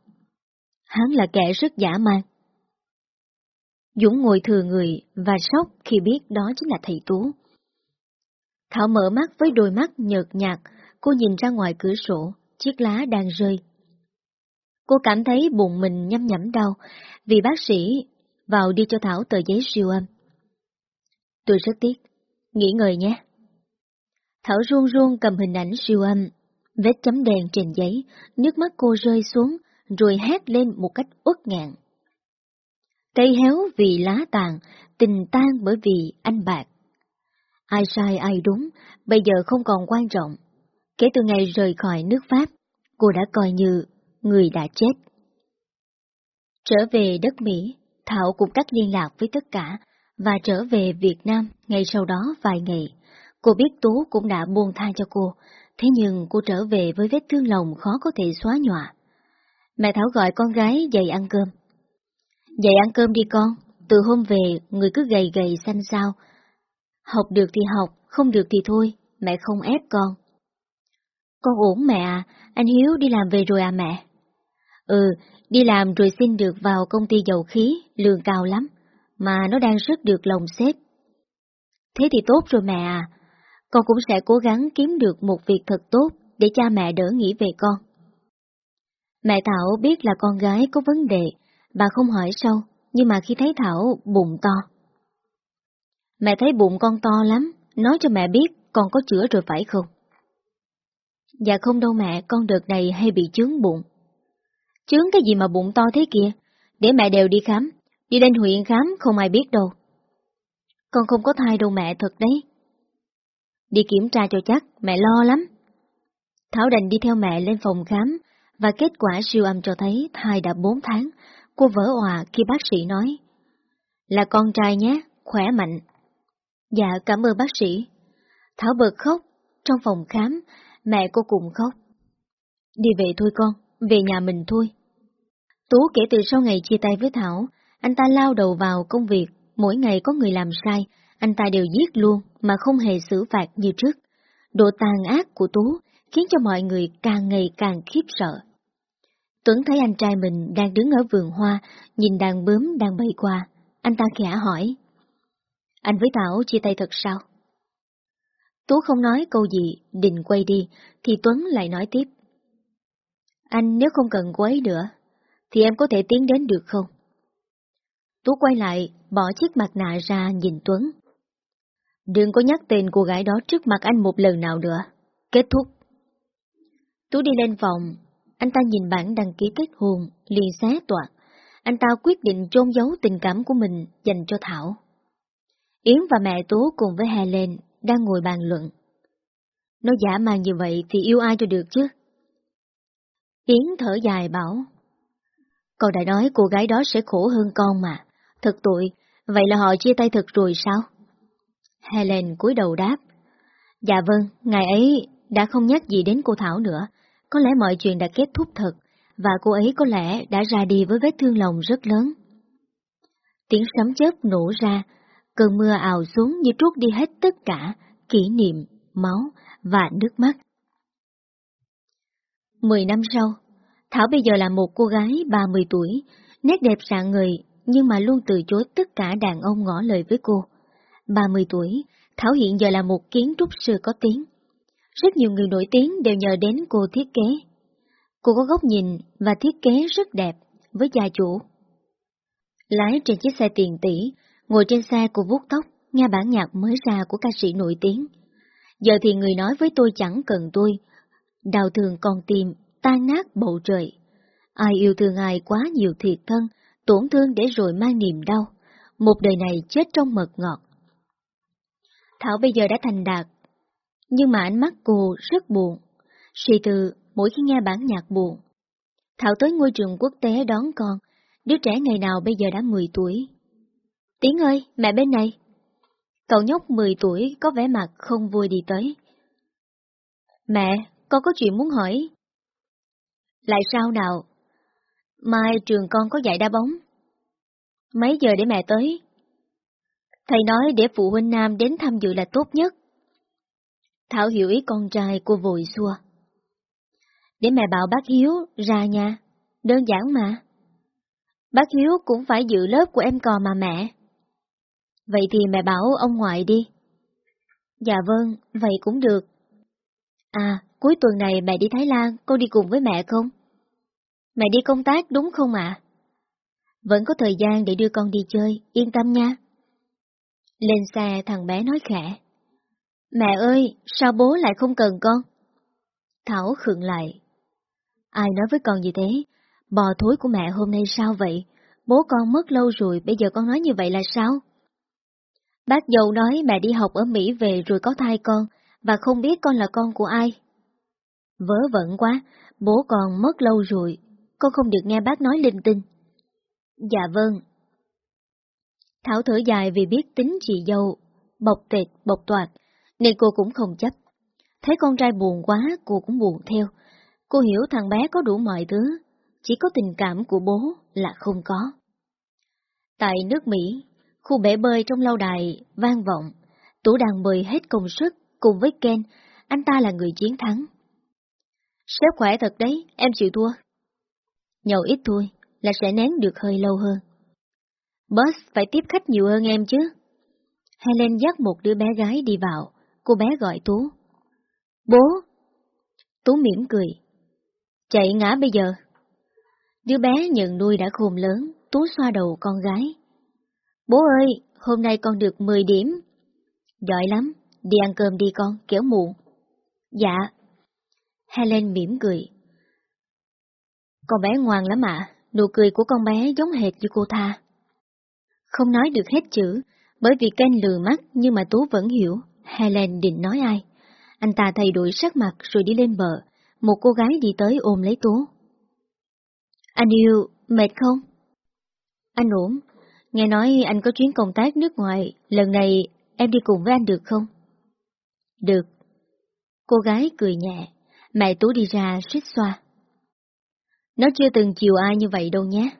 Hắn là kẻ rất giả man. Dũng ngồi thừa người và sốc khi biết đó chính là thầy Tú. Thảo mở mắt với đôi mắt nhợt nhạt, cô nhìn ra ngoài cửa sổ, chiếc lá đang rơi. Cô cảm thấy bụng mình nhăm nhẩm đau, vì bác sĩ vào đi cho Thảo tờ giấy siêu âm. Tôi rất tiếc, nghỉ ngơi nhé. Thảo run run cầm hình ảnh siêu âm, vết chấm đèn trên giấy, nước mắt cô rơi xuống, rồi hét lên một cách uất ngạn. Cây héo vì lá tàn, tình tan bởi vì anh bạc. Ai sai ai đúng, bây giờ không còn quan trọng. Kể từ ngày rời khỏi nước Pháp, cô đã coi như người đã chết. Trở về đất Mỹ, Thảo cũng cắt liên lạc với tất cả và trở về Việt Nam ngay sau đó vài ngày. Cô biết Tú cũng đã buông tha cho cô, thế nhưng cô trở về với vết thương lòng khó có thể xóa nhòa. Mẹ Thảo gọi con gái dậy ăn cơm. Dậy ăn cơm đi con, từ hôm về người cứ gầy gầy xanh xao. Học được thì học, không được thì thôi, mẹ không ép con. Con ổn mẹ à, anh Hiếu đi làm về rồi à mẹ? Ừ, đi làm rồi xin được vào công ty dầu khí, lương cao lắm, mà nó đang rất được lòng xếp. Thế thì tốt rồi mẹ à, con cũng sẽ cố gắng kiếm được một việc thật tốt để cha mẹ đỡ nghĩ về con. Mẹ Thảo biết là con gái có vấn đề, bà không hỏi sâu, nhưng mà khi thấy Thảo bụng to. Mẹ thấy bụng con to lắm, nói cho mẹ biết con có chữa rồi phải không? Dạ không đâu mẹ, con đợt này hay bị chướng bụng. Chướng cái gì mà bụng to thế kia? Để mẹ đều đi khám, đi lên huyện khám không ai biết đâu. Con không có thai đâu mẹ thật đấy. Đi kiểm tra cho chắc, mẹ lo lắm. Thảo đành đi theo mẹ lên phòng khám, và kết quả siêu âm cho thấy thai đã 4 tháng. Cô vỡ òa khi bác sĩ nói. Là con trai nhé, khỏe mạnh. Dạ, cảm ơn bác sĩ. Thảo bật khóc, trong phòng khám, mẹ cô cùng khóc. Đi về thôi con, về nhà mình thôi. Tú kể từ sau ngày chia tay với Thảo, anh ta lao đầu vào công việc, mỗi ngày có người làm sai, anh ta đều giết luôn mà không hề xử phạt như trước. Độ tàn ác của Tú khiến cho mọi người càng ngày càng khiếp sợ. Tuấn thấy anh trai mình đang đứng ở vườn hoa, nhìn đàn bướm đang bay qua. Anh ta khẽ hỏi. Anh với Thảo chia tay thật sao? Tú không nói câu gì, định quay đi, thì Tuấn lại nói tiếp. Anh nếu không cần cô ấy nữa, thì em có thể tiến đến được không? Tú quay lại, bỏ chiếc mặt nạ ra nhìn Tuấn. Đừng có nhắc tên cô gái đó trước mặt anh một lần nào nữa. Kết thúc. Tú đi lên phòng, anh ta nhìn bản đăng ký kết hôn, liền xé toạc. Anh ta quyết định chôn giấu tình cảm của mình dành cho Thảo. Yến và mẹ Tú cùng với Helen đang ngồi bàn luận. Nó giả mang như vậy thì yêu ai cho được chứ? Yến thở dài bảo. Con đã nói cô gái đó sẽ khổ hơn con mà. Thật tội, vậy là họ chia tay thật rồi sao? Helen cúi đầu đáp. Dạ vâng, ngày ấy đã không nhắc gì đến cô Thảo nữa. Có lẽ mọi chuyện đã kết thúc thật, và cô ấy có lẽ đã ra đi với vết thương lòng rất lớn. Tiếng sấm chớp nổ ra, cơn mưa ào xuống như trút đi hết tất cả, kỷ niệm, máu và nước mắt. Mười năm sau, Thảo bây giờ là một cô gái 30 tuổi, nét đẹp sạng người nhưng mà luôn từ chối tất cả đàn ông ngỏ lời với cô. 30 tuổi, Thảo hiện giờ là một kiến trúc sư có tiếng. Rất nhiều người nổi tiếng đều nhờ đến cô thiết kế. Cô có góc nhìn và thiết kế rất đẹp với gia chủ. Lái trên chiếc xe tiền tỷ, ngồi trên xe cô vuốt tóc, nghe bản nhạc mới ra của ca sĩ nổi tiếng. Giờ thì người nói với tôi chẳng cần tôi. Đào thường còn tìm, tan nát bầu trời. Ai yêu thương ai quá nhiều thiệt thân, tổn thương để rồi mang niềm đau. một đời này chết trong mật ngọt. Thảo bây giờ đã thành đạt, nhưng mà ánh mắt cô rất buồn. Suy từ mỗi khi nghe bản nhạc buồn. Thảo tới ngôi trường quốc tế đón con, đứa trẻ ngày nào bây giờ đã 10 tuổi. Tiến ơi, mẹ bên này. Cậu nhóc 10 tuổi có vẻ mặt không vui đi tới. Mẹ, con có chuyện muốn hỏi. Lại sao nào? Mai trường con có dạy đá bóng. Mấy giờ để mẹ tới? Thầy nói để phụ huynh nam đến tham dự là tốt nhất. Thảo hiểu ý con trai cô vội xua. Để mẹ bảo bác Hiếu ra nha, đơn giản mà. Bác Hiếu cũng phải dự lớp của em cò mà mẹ. Vậy thì mẹ bảo ông ngoại đi. Dạ vâng, vậy cũng được. À, cuối tuần này mẹ đi Thái Lan, con đi cùng với mẹ không? Mẹ đi công tác đúng không ạ? Vẫn có thời gian để đưa con đi chơi, yên tâm nha. Lên xe thằng bé nói khẽ. Mẹ ơi, sao bố lại không cần con? Thảo khựng lại. Ai nói với con như thế? Bò thối của mẹ hôm nay sao vậy? Bố con mất lâu rồi, bây giờ con nói như vậy là sao? Bác dâu nói mẹ đi học ở Mỹ về rồi có thai con, và không biết con là con của ai. Vớ vẩn quá, bố con mất lâu rồi, con không được nghe bác nói linh tinh. Dạ vâng. Thảo thở dài vì biết tính chị dâu, bộc tệt, bộc toạt, nên cô cũng không chấp. Thấy con trai buồn quá, cô cũng buồn theo. Cô hiểu thằng bé có đủ mọi thứ, chỉ có tình cảm của bố là không có. Tại nước Mỹ, khu bể bơi trong lâu đài vang vọng, tủ đàn bơi hết công sức cùng với Ken, anh ta là người chiến thắng. Sếp khỏe thật đấy, em chịu thua. Nhậu ít thôi, là sẽ nén được hơi lâu hơn. Boss phải tiếp khách nhiều hơn em chứ. Helen dắt một đứa bé gái đi vào, cô bé gọi Tú. Bố! Tú mỉm cười. Chạy ngã bây giờ. Đứa bé nhận nuôi đã khôn lớn, Tú xoa đầu con gái. Bố ơi, hôm nay con được 10 điểm. Giỏi lắm, đi ăn cơm đi con, kéo muộn. Dạ. Helen mỉm cười. Con bé ngoan lắm ạ, nụ cười của con bé giống hệt như cô Tha. Không nói được hết chữ, bởi vì Ken lừa mắt nhưng mà Tú vẫn hiểu, Helen định nói ai. Anh ta thay đổi sắc mặt rồi đi lên bờ, một cô gái đi tới ôm lấy Tú. Anh yêu, mệt không? Anh ổn, nghe nói anh có chuyến công tác nước ngoài, lần này em đi cùng với anh được không? Được. Cô gái cười nhẹ, mẹ Tú đi ra suýt xoa. Nó chưa từng chiều ai như vậy đâu nhé.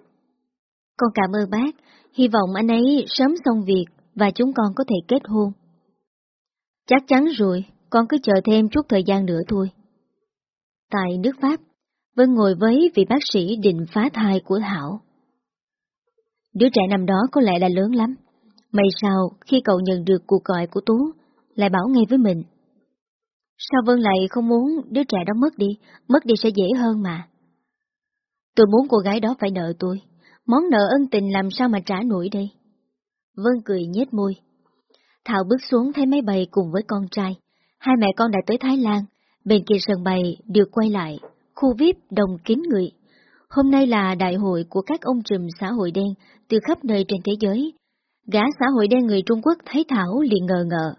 Con cảm ơn bác, hy vọng anh ấy sớm xong việc và chúng con có thể kết hôn. Chắc chắn rồi, con cứ chờ thêm chút thời gian nữa thôi. Tại nước Pháp, Vân ngồi với vị bác sĩ định phá thai của Hảo. Đứa trẻ năm đó có lẽ là lớn lắm. May sao khi cậu nhận được cuộc gọi của Tú, lại bảo ngay với mình. Sao Vân lại không muốn đứa trẻ đó mất đi, mất đi sẽ dễ hơn mà. Tôi muốn cô gái đó phải nợ tôi. Món nợ ân tình làm sao mà trả nổi đây? Vân cười nhếch môi. Thảo bước xuống thấy máy bay cùng với con trai. Hai mẹ con đã tới Thái Lan. Bên kia sân bay được quay lại. Khu VIP đồng kín người. Hôm nay là đại hội của các ông trùm xã hội đen từ khắp nơi trên thế giới. Gã xã hội đen người Trung Quốc thấy Thảo liền ngờ ngợ.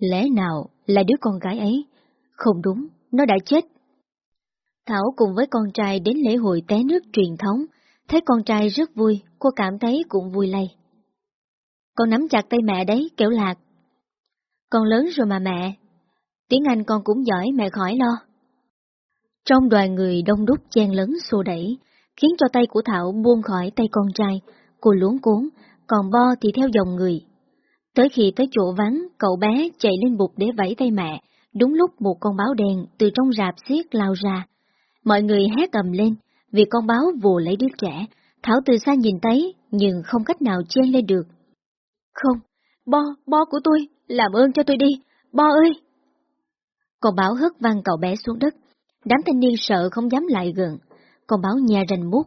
Lẽ nào là đứa con gái ấy? Không đúng, nó đã chết Thảo cùng với con trai đến lễ hội té nước truyền thống, thấy con trai rất vui, cô cảm thấy cũng vui lây. Con nắm chặt tay mẹ đấy, kẻo lạc. Con lớn rồi mà mẹ. Tiếng Anh con cũng giỏi, mẹ khỏi lo. Trong đoàn người đông đúc chen lớn xô đẩy, khiến cho tay của Thảo buông khỏi tay con trai, cô luống cuốn, còn Bo thì theo dòng người. Tới khi tới chỗ vắng, cậu bé chạy lên bục để vẫy tay mẹ, đúng lúc một con báo đen từ trong rạp xiết lao ra, Mọi người hét ầm lên, vì con báo vồ lấy đứa trẻ, Thảo từ xa nhìn thấy, nhưng không cách nào chen lên được. Không, Bo, Bo của tôi, làm ơn cho tôi đi, Bo ơi! Con báo hất văng cậu bé xuống đất, đám thanh niên sợ không dám lại gần, con báo nhà rành mút.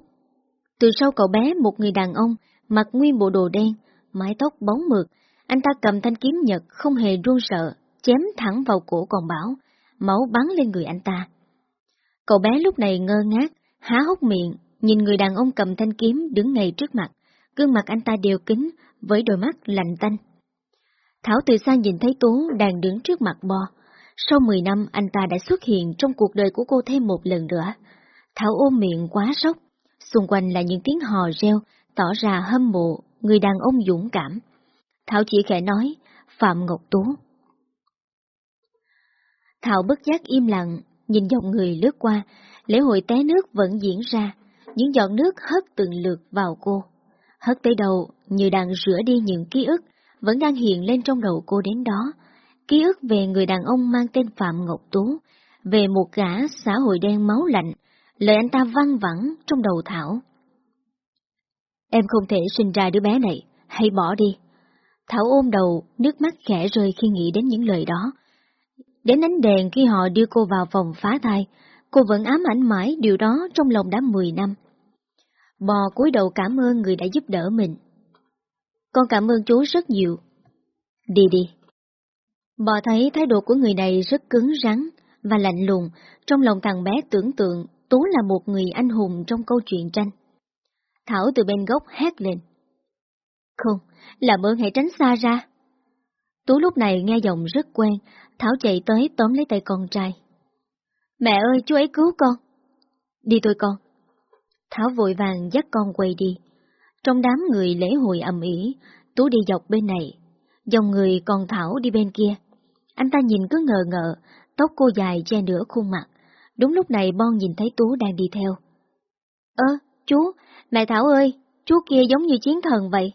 Từ sau cậu bé một người đàn ông, mặc nguyên bộ đồ đen, mái tóc bóng mượt, anh ta cầm thanh kiếm nhật không hề run sợ, chém thẳng vào cổ còn bảo máu bắn lên người anh ta. Cậu bé lúc này ngơ ngác, há hốc miệng, nhìn người đàn ông cầm thanh kiếm đứng ngay trước mặt, gương mặt anh ta đều kính, với đôi mắt lạnh tanh. Thảo từ xa nhìn thấy Tú đang đứng trước mặt Bo. Sau 10 năm anh ta đã xuất hiện trong cuộc đời của cô thêm một lần nữa. Thảo ôm miệng quá sốc, xung quanh là những tiếng hò reo, tỏ ra hâm mộ người đàn ông dũng cảm. Thảo chỉ khẽ nói, Phạm Ngọc Tú. Thảo bất giác im lặng, nhìn dòng người lướt qua, lễ hội té nước vẫn diễn ra, những giọt nước hất từng lượt vào cô. Hất tới đầu như đang rửa đi những ký ức vẫn đang hiện lên trong đầu cô đến đó. Ký ức về người đàn ông mang tên Phạm Ngọc Tú, về một gã xã hội đen máu lạnh, lời anh ta văng vẳng trong đầu Thảo. Em không thể sinh ra đứa bé này, hãy bỏ đi. Thảo ôm đầu, nước mắt khẽ rơi khi nghĩ đến những lời đó. Đến ánh đèn khi họ đưa cô vào phòng phá thai, cô vẫn ám ảnh mãi điều đó trong lòng đã 10 năm. Bò cúi đầu cảm ơn người đã giúp đỡ mình. Con cảm ơn chú rất nhiều. Đi đi. Bò thấy thái độ của người này rất cứng rắn và lạnh lùng, trong lòng thằng bé tưởng tượng Tú là một người anh hùng trong câu chuyện tranh. Thảo từ bên gốc hét lên. Không, làm ơn hãy tránh xa ra. Tú lúc này nghe giọng rất quen, Thảo chạy tới tóm lấy tay con trai. Mẹ ơi, chú ấy cứu con. Đi tôi con. Thảo vội vàng dắt con quay đi. Trong đám người lễ hội ầm ĩ, Tú đi dọc bên này, dòng người còn Thảo đi bên kia. Anh ta nhìn cứ ngờ ngợ, tóc cô dài che nửa khuôn mặt. Đúng lúc này Bon nhìn thấy Tú đang đi theo. Ơ, chú, mẹ Thảo ơi, chú kia giống như chiến thần vậy.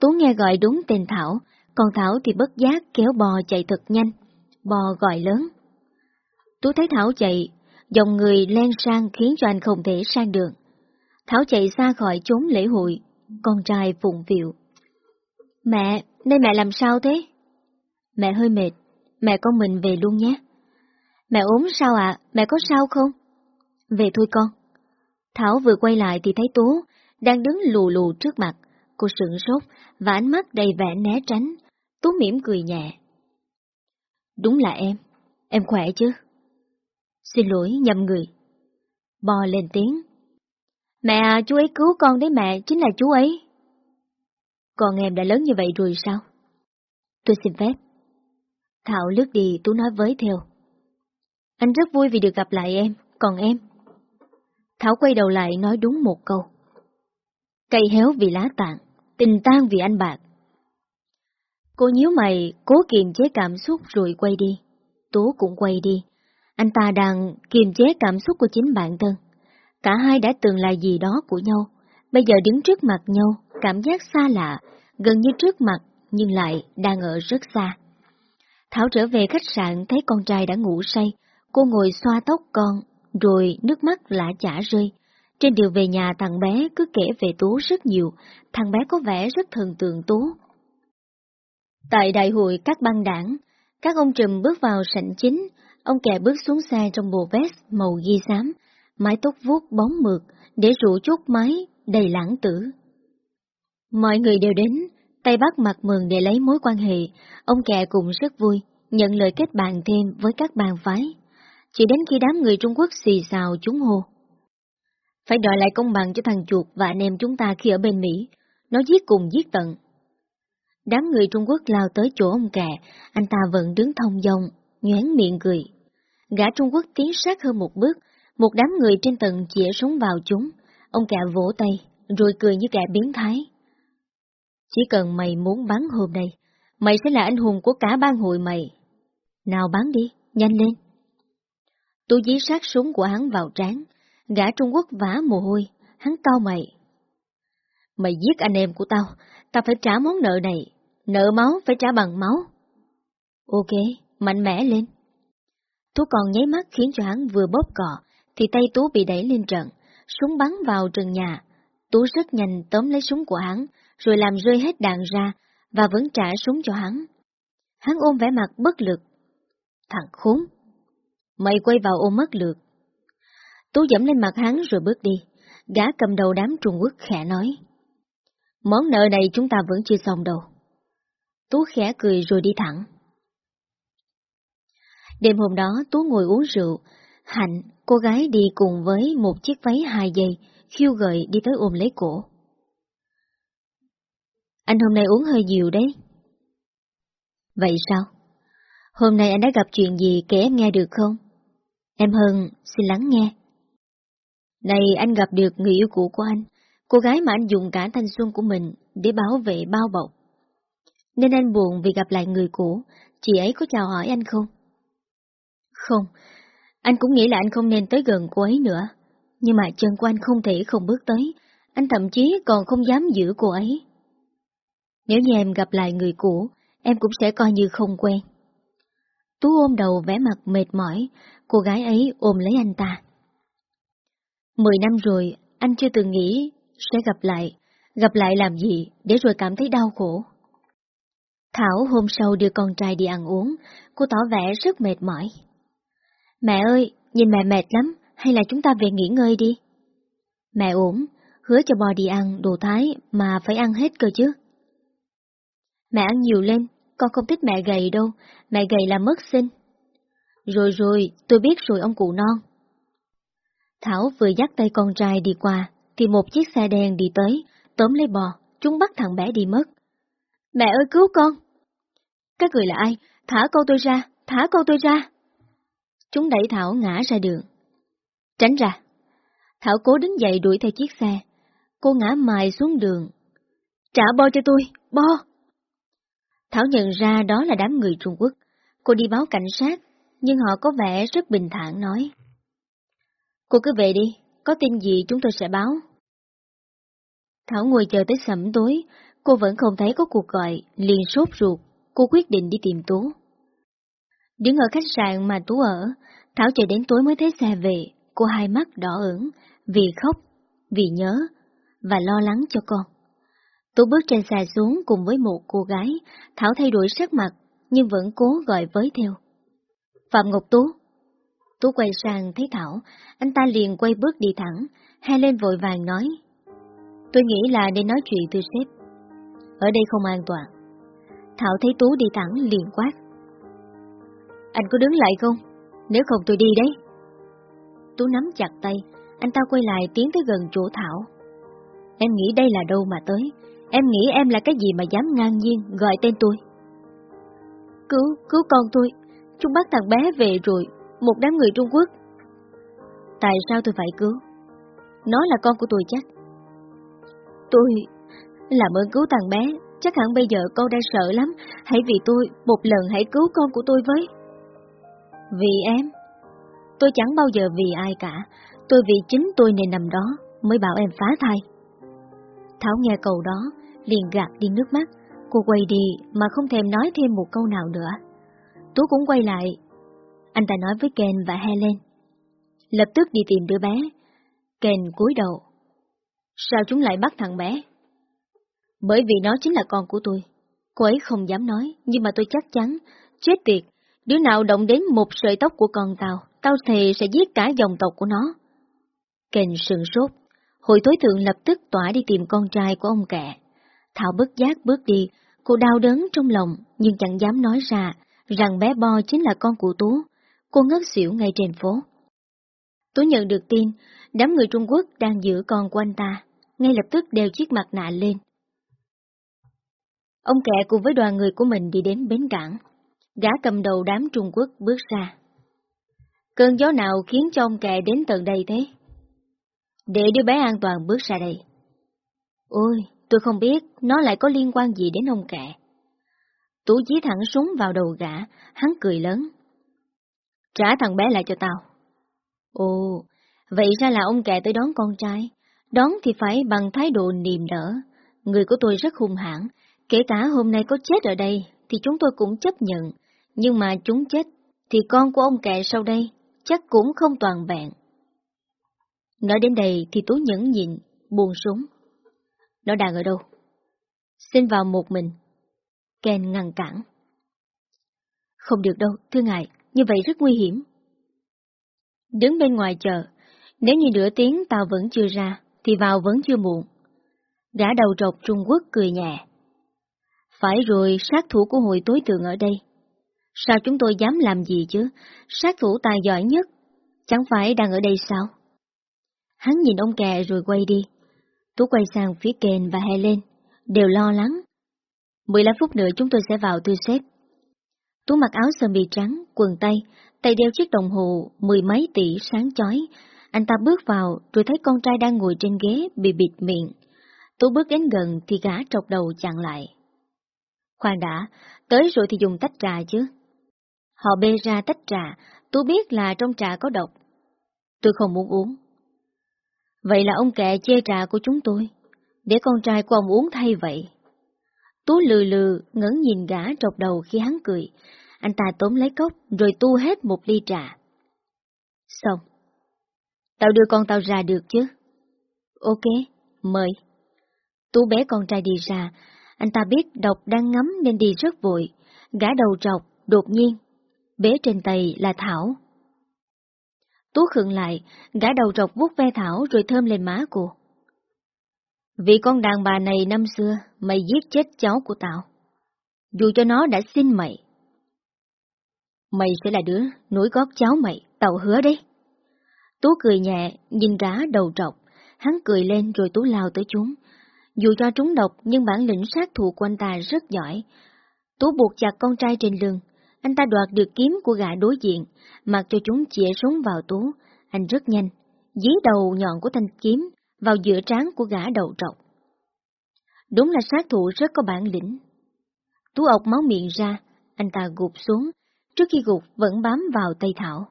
Tú nghe gọi đúng tên Thảo, còn Thảo thì bất giác kéo bò chạy thật nhanh. Bò gọi lớn. Tú thấy Thảo chạy, dòng người len sang khiến cho anh không thể sang đường. Thảo chạy xa khỏi chốn lễ hội, con trai phụng việu. Mẹ, nay mẹ làm sao thế? Mẹ hơi mệt, mẹ con mình về luôn nhé. Mẹ ốm sao ạ, mẹ có sao không? Về thôi con. Thảo vừa quay lại thì thấy Tú đang đứng lù lù trước mặt, cô sửng sốt và ánh mắt đầy vẻ né tránh. Tú mỉm cười nhẹ. Đúng là em, em khỏe chứ? Xin lỗi nhầm người. Bò lên tiếng. Mẹ à, chú ấy cứu con đấy mẹ, chính là chú ấy. Còn em đã lớn như vậy rồi sao? Tôi xin phép. Thảo lướt đi, Tú nói với theo. Anh rất vui vì được gặp lại em, còn em? Thảo quay đầu lại nói đúng một câu. Cây héo vì lá tạng, tình tan vì anh bạc. Cô nhíu mày, cố kiềm chế cảm xúc rồi quay đi. Tú cũng quay đi. Anh ta đang kiềm chế cảm xúc của chính bản thân. Cả hai đã từng là gì đó của nhau, bây giờ đứng trước mặt nhau, cảm giác xa lạ, gần như trước mặt, nhưng lại đang ở rất xa. Thảo trở về khách sạn thấy con trai đã ngủ say, cô ngồi xoa tóc con, rồi nước mắt lã chả rơi. Trên đường về nhà thằng bé cứ kể về Tú rất nhiều, thằng bé có vẻ rất thần tượng Tú. Tại đại hội các băng đảng, các ông trùm bước vào sảnh chính, ông kè bước xuống xe trong bộ vest màu ghi xám, mái tóc vuốt bóng mượt, để rủ chút mái, đầy lãng tử. Mọi người đều đến, tay bắt mặt mừng để lấy mối quan hệ, ông kè cũng rất vui, nhận lời kết bạn thêm với các bàn phái. Chỉ đến khi đám người Trung Quốc xì xào chúng hô. Phải đòi lại công bằng cho thằng chuột và anh em chúng ta khi ở bên Mỹ, nó giết cùng giết tận. Đám người Trung Quốc lao tới chỗ ông kẹ, anh ta vẫn đứng thông dong, nhoáng miệng cười. Gã Trung Quốc tiến sát hơn một bước, một đám người trên tầng chĩa súng vào chúng, ông kẹ vỗ tay, rồi cười như kẻ biến thái. Chỉ cần mày muốn bắn hôm nay, mày sẽ là anh hùng của cả ban hội mày. Nào bắn đi, nhanh lên. Tôi dí sát súng của hắn vào trán, gã Trung Quốc vã mồ hôi, hắn cau mày. Mày giết anh em của tao, tao phải trả món nợ này, nợ máu phải trả bằng máu. Ok, mạnh mẽ lên. Tú còn nháy mắt khiến cho hắn vừa bóp cọ, thì tay Tú bị đẩy lên trận, súng bắn vào trần nhà. Tú rất nhanh tóm lấy súng của hắn, rồi làm rơi hết đạn ra, và vẫn trả súng cho hắn. Hắn ôm vẻ mặt bất lực. Thằng khốn! Mày quay vào ôm mất lượt. Tú dẫm lên mặt hắn rồi bước đi. Gã cầm đầu đám Trung Quốc khẽ nói. Món nợ này chúng ta vẫn chưa xong đâu. Tú khẽ cười rồi đi thẳng. Đêm hôm đó Tú ngồi uống rượu, Hạnh, cô gái đi cùng với một chiếc váy hai dây khiêu gợi đi tới ôm lấy cổ. Anh hôm nay uống hơi nhiều đấy. Vậy sao? Hôm nay anh đã gặp chuyện gì kể em nghe được không? Em Hân xin lắng nghe. Này anh gặp được người yêu cũ của anh, cô gái mà anh dùng cả thanh xuân của mình để bảo vệ bao bọc. Nên anh buồn vì gặp lại người cũ, chị ấy có chào hỏi anh không? Không, anh cũng nghĩ là anh không nên tới gần cô ấy nữa. Nhưng mà chân của anh không thể không bước tới, anh thậm chí còn không dám giữ cô ấy. Nếu như em gặp lại người cũ, em cũng sẽ coi như không quen. Tú ôm đầu vẻ mặt mệt mỏi, cô gái ấy ôm lấy anh ta. Mười năm rồi, anh chưa từng nghĩ sẽ gặp lại. Gặp lại làm gì để rồi cảm thấy đau khổ. Thảo hôm sau đưa con trai đi ăn uống, cô tỏ vẻ rất mệt mỏi. Mẹ ơi, nhìn mẹ mệt lắm, hay là chúng ta về nghỉ ngơi đi? Mẹ ổn, hứa cho bò đi ăn đồ thái mà phải ăn hết cơ chứ. Mẹ ăn nhiều lên, con không thích mẹ gầy đâu, mẹ gầy là mất sinh. Rồi rồi, tôi biết rồi ông cụ non. Thảo vừa dắt tay con trai đi qua, thì một chiếc xe đen đi tới, tóm lấy bò, chúng bắt thằng bé đi mất. Mẹ ơi cứu con! Các người là ai? Thả con tôi ra, thả con tôi ra! Chúng đẩy Thảo ngã ra đường. Tránh ra! Thảo cố đứng dậy đuổi theo chiếc xe. Cô ngã mài xuống đường. Trả bo cho tôi, bo! Thảo nhận ra đó là đám người Trung Quốc. Cô đi báo cảnh sát, nhưng họ có vẻ rất bình thản nói. Cô cứ về đi, có tin gì chúng tôi sẽ báo. Thảo ngồi chờ tới sẩm tối, cô vẫn không thấy có cuộc gọi, liền sốt ruột, cô quyết định đi tìm Tú. Đứng ở khách sạn mà Tú ở, Thảo chờ đến tối mới thấy xe về, cô hai mắt đỏ ửng, vì khóc, vì nhớ, và lo lắng cho con. Tú bước trên xe xuống cùng với một cô gái, Thảo thay đổi sắc mặt, nhưng vẫn cố gọi với theo. Phạm Ngọc Tú. Tú quay sang thấy Thảo, anh ta liền quay bước đi thẳng, hai lên vội vàng nói. Tôi nghĩ là nên nói chuyện với sếp. Ở đây không an toàn. Thảo thấy Tú đi thẳng liền quát. Anh có đứng lại không? Nếu không tôi đi đấy. Tú nắm chặt tay, anh ta quay lại tiến tới gần chỗ Thảo. Em nghĩ đây là đâu mà tới, Em nghĩ em là cái gì mà dám ngang nhiên gọi tên tôi? Cứu, cứu con tôi. Chúng bắt thằng bé về rồi, một đám người Trung Quốc. Tại sao tôi phải cứu? Nó là con của tôi chắc. Tôi làm ơn cứu thằng bé, chắc hẳn bây giờ con đang sợ lắm. Hãy vì tôi, một lần hãy cứu con của tôi với. Vì em? Tôi chẳng bao giờ vì ai cả. Tôi vì chính tôi nên nằm đó mới bảo em phá thai. Thảo nghe cầu đó, liền gạt đi nước mắt, cô quay đi mà không thèm nói thêm một câu nào nữa. Tú cũng quay lại. Anh ta nói với Ken và Helen. Lập tức đi tìm đứa bé. Ken cúi đầu. Sao chúng lại bắt thằng bé? Bởi vì nó chính là con của tôi. Cô ấy không dám nói, nhưng mà tôi chắc chắn. Chết tiệt, đứa nào động đến một sợi tóc của con tao, tao thề sẽ giết cả dòng tộc của nó. Ken sừng sốt, Hồi tối thượng lập tức tỏa đi tìm con trai của ông kẹ. Thảo bất giác bước đi, cô đau đớn trong lòng nhưng chẳng dám nói ra rằng bé Bo chính là con của Tú. Cô ngất xỉu ngay trên phố. tôi nhận được tin, đám người Trung Quốc đang giữ con của anh ta, ngay lập tức đeo chiếc mặt nạ lên. Ông kẹ cùng với đoàn người của mình đi đến bến cảng. Gã cầm đầu đám Trung Quốc bước ra. Cơn gió nào khiến cho ông kẹ đến tận đây thế? Để đứa bé an toàn bước ra đây. Ôi, tôi không biết nó lại có liên quan gì đến ông kẹ. Tú chí thẳng súng vào đầu gã, hắn cười lớn. Trả thằng bé lại cho tao. Ồ, vậy ra là ông kẹ tới đón con trai. Đón thì phải bằng thái độ niềm nở. Người của tôi rất hung hãn. Kể cả hôm nay có chết ở đây, thì chúng tôi cũng chấp nhận. Nhưng mà chúng chết, thì con của ông kẹ sau đây chắc cũng không toàn vẹn. Nói đến đây thì Tú nhẫn nhịn, buồn súng. Nó đang ở đâu? Xin vào một mình. Ken ngăn cản. Không được đâu, thưa ngài, như vậy rất nguy hiểm. Đứng bên ngoài chờ, nếu như nửa tiếng tàu vẫn chưa ra, thì vào vẫn chưa muộn. Gã đầu trọc Trung Quốc cười nhẹ. Phải rồi, sát thủ của hội tối tượng ở đây. Sao chúng tôi dám làm gì chứ? Sát thủ tài giỏi nhất, chẳng phải đang ở đây sao? Hắn nhìn ông kè rồi quay đi. Tú quay sang phía Kền và Helen, đều lo lắng, 15 phút nữa chúng tôi sẽ vào tư xếp. Tú mặc áo sơ mi trắng, quần tây, tay đeo chiếc đồng hồ mười mấy tỷ sáng chói. Anh ta bước vào rồi thấy con trai đang ngồi trên ghế bị bịt miệng. Tú bước đến gần thì gã trọc đầu chặn lại. Khoan đã, tới rồi thì dùng tách trà chứ. Họ bê ra tách trà, Tú biết là trong trà có độc. Tôi không muốn uống. Vậy là ông kệ chê trà của chúng tôi, để con trai của ông uống thay vậy. Tú lừ lừ ngẩng nhìn gã trọc đầu khi hắn cười. Anh ta tóm lấy cốc rồi tu hết một ly trà. Xong. Tao đưa con tao ra được chứ? Ok, mời. Tú bé con trai đi ra. Anh ta biết độc đang ngắm nên đi rất vội. Gã đầu trọc, đột nhiên. Bế trên tay là Thảo. Tú khựng lại, gã đầu trọc vuốt ve Thảo rồi thơm lên má cô. Vì con đàn bà này năm xưa, mày giết chết cháu của tao. Dù cho nó đã xin mày. Mày sẽ là đứa nối gót cháu mày, tao hứa đấy. Tú cười nhẹ, nhìn gã đầu trọc, hắn cười lên rồi Tú lao tới chúng. Dù cho trúng độc nhưng bản lĩnh sát thủ của anh ta rất giỏi. Tú buộc chặt con trai trên lưng, anh ta đoạt được kiếm của gã đối diện, mặc cho chúng chĩa súng vào Tú. Anh rất nhanh, dí đầu nhọn của thanh kiếm vào giữa trán của gã đầu trọc. Đúng là sát thủ rất có bản lĩnh. Tú ọc máu miệng ra, anh ta gục xuống, trước khi gục vẫn bám vào tay Thảo.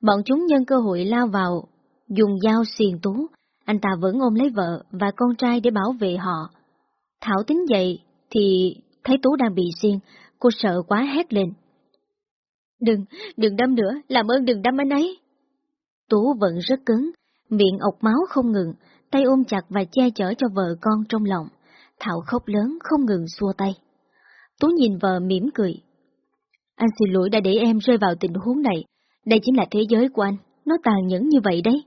Bọn chúng nhân cơ hội lao vào, dùng dao xiền Tú, anh ta vẫn ôm lấy vợ và con trai để bảo vệ họ. Thảo tính dậy thì thấy Tú đang bị xiên, cô sợ quá hét lên. Đừng, đừng đâm nữa, làm ơn đừng đâm anh ấy. Tú vẫn rất cứng, miệng ọc máu không ngừng, tay ôm chặt và che chở cho vợ con trong lòng. Thảo khóc lớn không ngừng xua tay. Tú nhìn vợ mỉm cười. Anh xin lỗi đã để em rơi vào tình huống này. Đây chính là thế giới của anh, nó tàn nhẫn như vậy đấy.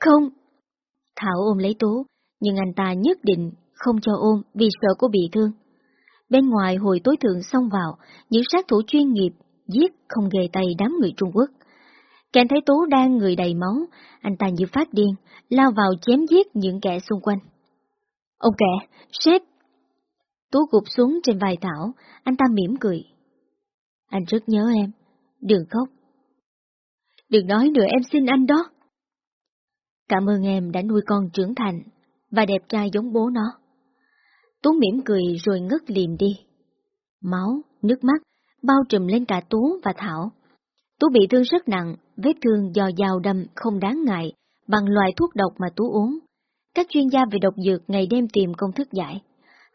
Không. Thảo ôm lấy Tú, nhưng anh ta nhất định không cho ôm vì sợ cô bị thương. Bên ngoài hồi tối thượng xông vào, những sát thủ chuyên nghiệp, giết không ghề tay đám người Trung Quốc. Kèn thấy Tú đang người đầy máu, anh ta như phát điên, lao vào chém giết những kẻ xung quanh. Ông kẻ, sếp! Tú gục xuống trên vai Thảo, anh ta mỉm cười. Anh rất nhớ em, đừng khóc. Đừng nói nữa em xin anh đó. Cảm ơn em đã nuôi con trưởng thành và đẹp trai giống bố nó. Tú mỉm cười rồi ngất liềm đi. Máu, nước mắt bao trùm lên cả Tú và Thảo. Tú bị thương rất nặng, vết thương do dao đâm không đáng ngại, bằng loại thuốc độc mà Tú uống. Các chuyên gia về độc dược ngày đêm tìm công thức giải.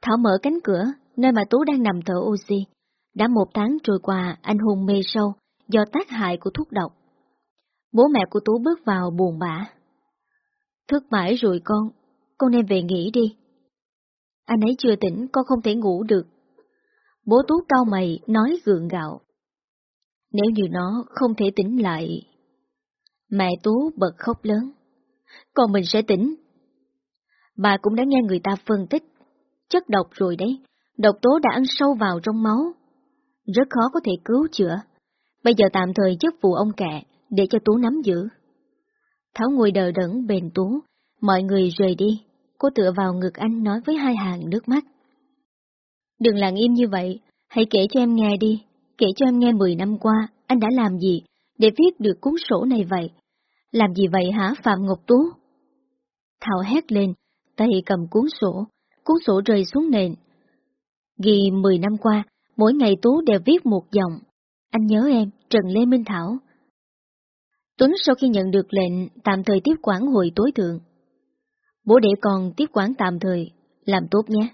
Thảo mở cánh cửa, nơi mà Tú đang nằm thở oxy. Đã một tháng trôi qua, anh hùng mê sâu do tác hại của thuốc độc. Bố mẹ của Tú bước vào buồn bã. Thức mãi rồi con, con nên về nghỉ đi. Anh ấy chưa tỉnh, con không thể ngủ được. Bố Tú cau mày, nói gượng gạo. Nếu như nó không thể tỉnh lại... Mẹ Tú bật khóc lớn. Còn mình sẽ tỉnh. Bà cũng đã nghe người ta phân tích. Chất độc rồi đấy, độc tố đã ăn sâu vào trong máu. Rất khó có thể cứu chữa. Bây giờ tạm thời chức vụ ông kẹ, để cho Tú nắm giữ. Thảo ngồi đờ đẫn bền Tú, mọi người rời đi. Cô tựa vào ngực anh nói với hai hàng nước mắt. Đừng lặng im như vậy, hãy kể cho em nghe đi, kể cho em nghe 10 năm qua anh đã làm gì để viết được cuốn sổ này vậy. Làm gì vậy hả Phạm Ngọc Tú? Thảo hét lên, tay cầm cuốn sổ, cuốn sổ rơi xuống nền. Ghi 10 năm qua, mỗi ngày Tú đều viết một dòng. Anh nhớ em, Trần Lê Minh Thảo. Tuấn sau khi nhận được lệnh tạm thời tiếp quản hội tối thượng. Bố để con tiếp quản tạm thời, làm tốt nhé.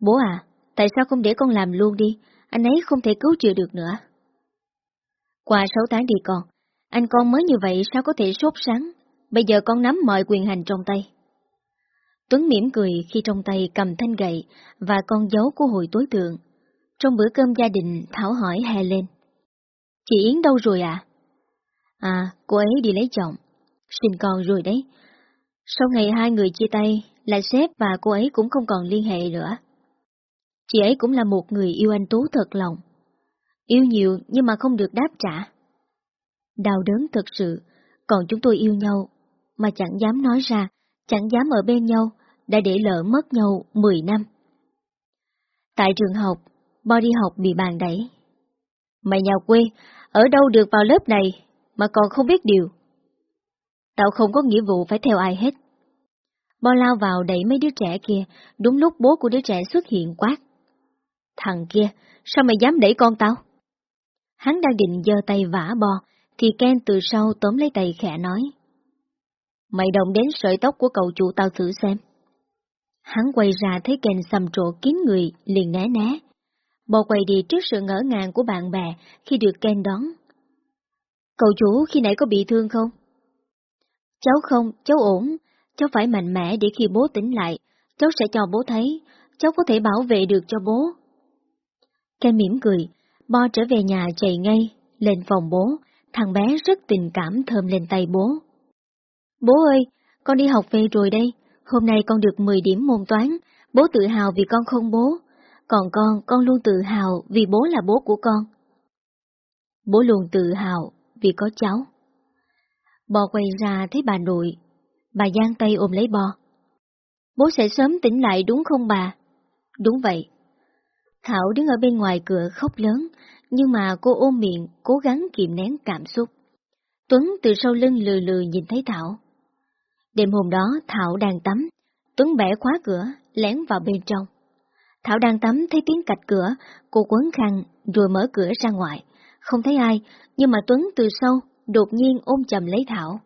Bố à, tại sao không để con làm luôn đi, anh ấy không thể cứu chữa được nữa. Qua 6 tháng đi con, anh con mới như vậy sao có thể sốt sáng, bây giờ con nắm mọi quyền hành trong tay. Tuấn mỉm cười khi trong tay cầm thanh gậy và con dấu của hội tối tượng. Trong bữa cơm gia đình, Thảo hỏi hè lên. Chị Yến đâu rồi ạ? À? à, cô ấy đi lấy chồng. Sinh con rồi đấy. Sau ngày hai người chia tay, là sếp và cô ấy cũng không còn liên hệ nữa. Chị ấy cũng là một người yêu anh Tú thật lòng. Yêu nhiều nhưng mà không được đáp trả. Đau đớn thật sự, còn chúng tôi yêu nhau, mà chẳng dám nói ra, chẳng dám ở bên nhau, đã để lỡ mất nhau 10 năm. Tại trường học, body học bị bàn đẩy. Mày nhà quê, ở đâu được vào lớp này mà còn không biết điều. Tao không có nghĩa vụ phải theo ai hết. Bo lao vào đẩy mấy đứa trẻ kia, đúng lúc bố của đứa trẻ xuất hiện quát. Thằng kia, sao mày dám đẩy con tao? Hắn đang định giơ tay vả bò, thì Ken từ sau tóm lấy tay khẽ nói. Mày động đến sợi tóc của cậu chủ tao thử xem. Hắn quay ra thấy Ken sầm trộ kín người, liền né né. Bò quay đi trước sự ngỡ ngàng của bạn bè khi được Ken đón. Cậu chủ khi nãy có bị thương không? Cháu không, cháu ổn. Cháu phải mạnh mẽ để khi bố tỉnh lại, cháu sẽ cho bố thấy, cháu có thể bảo vệ được cho bố. Ken mỉm cười, Bo trở về nhà chạy ngay, lên phòng bố, thằng bé rất tình cảm thơm lên tay bố. Bố ơi, con đi học về rồi đây, hôm nay con được 10 điểm môn toán, bố tự hào vì con không bố, còn con, con luôn tự hào vì bố là bố của con. Bố luôn tự hào vì có cháu. Bò quay ra thấy bà nội, bà giang tay ôm lấy bò. Bố sẽ sớm tỉnh lại đúng không bà? Đúng vậy. Thảo đứng ở bên ngoài cửa khóc lớn, nhưng mà cô ôm miệng, cố gắng kìm nén cảm xúc. Tuấn từ sau lưng lừ lừ nhìn thấy Thảo. Đêm hôm đó Thảo đang tắm, Tuấn bẻ khóa cửa, lén vào bên trong. Thảo đang tắm thấy tiếng cạch cửa, cô quấn khăn rồi mở cửa ra ngoài. Không thấy ai, nhưng mà Tuấn từ sau đột nhiên ôm chầm lấy Thảo.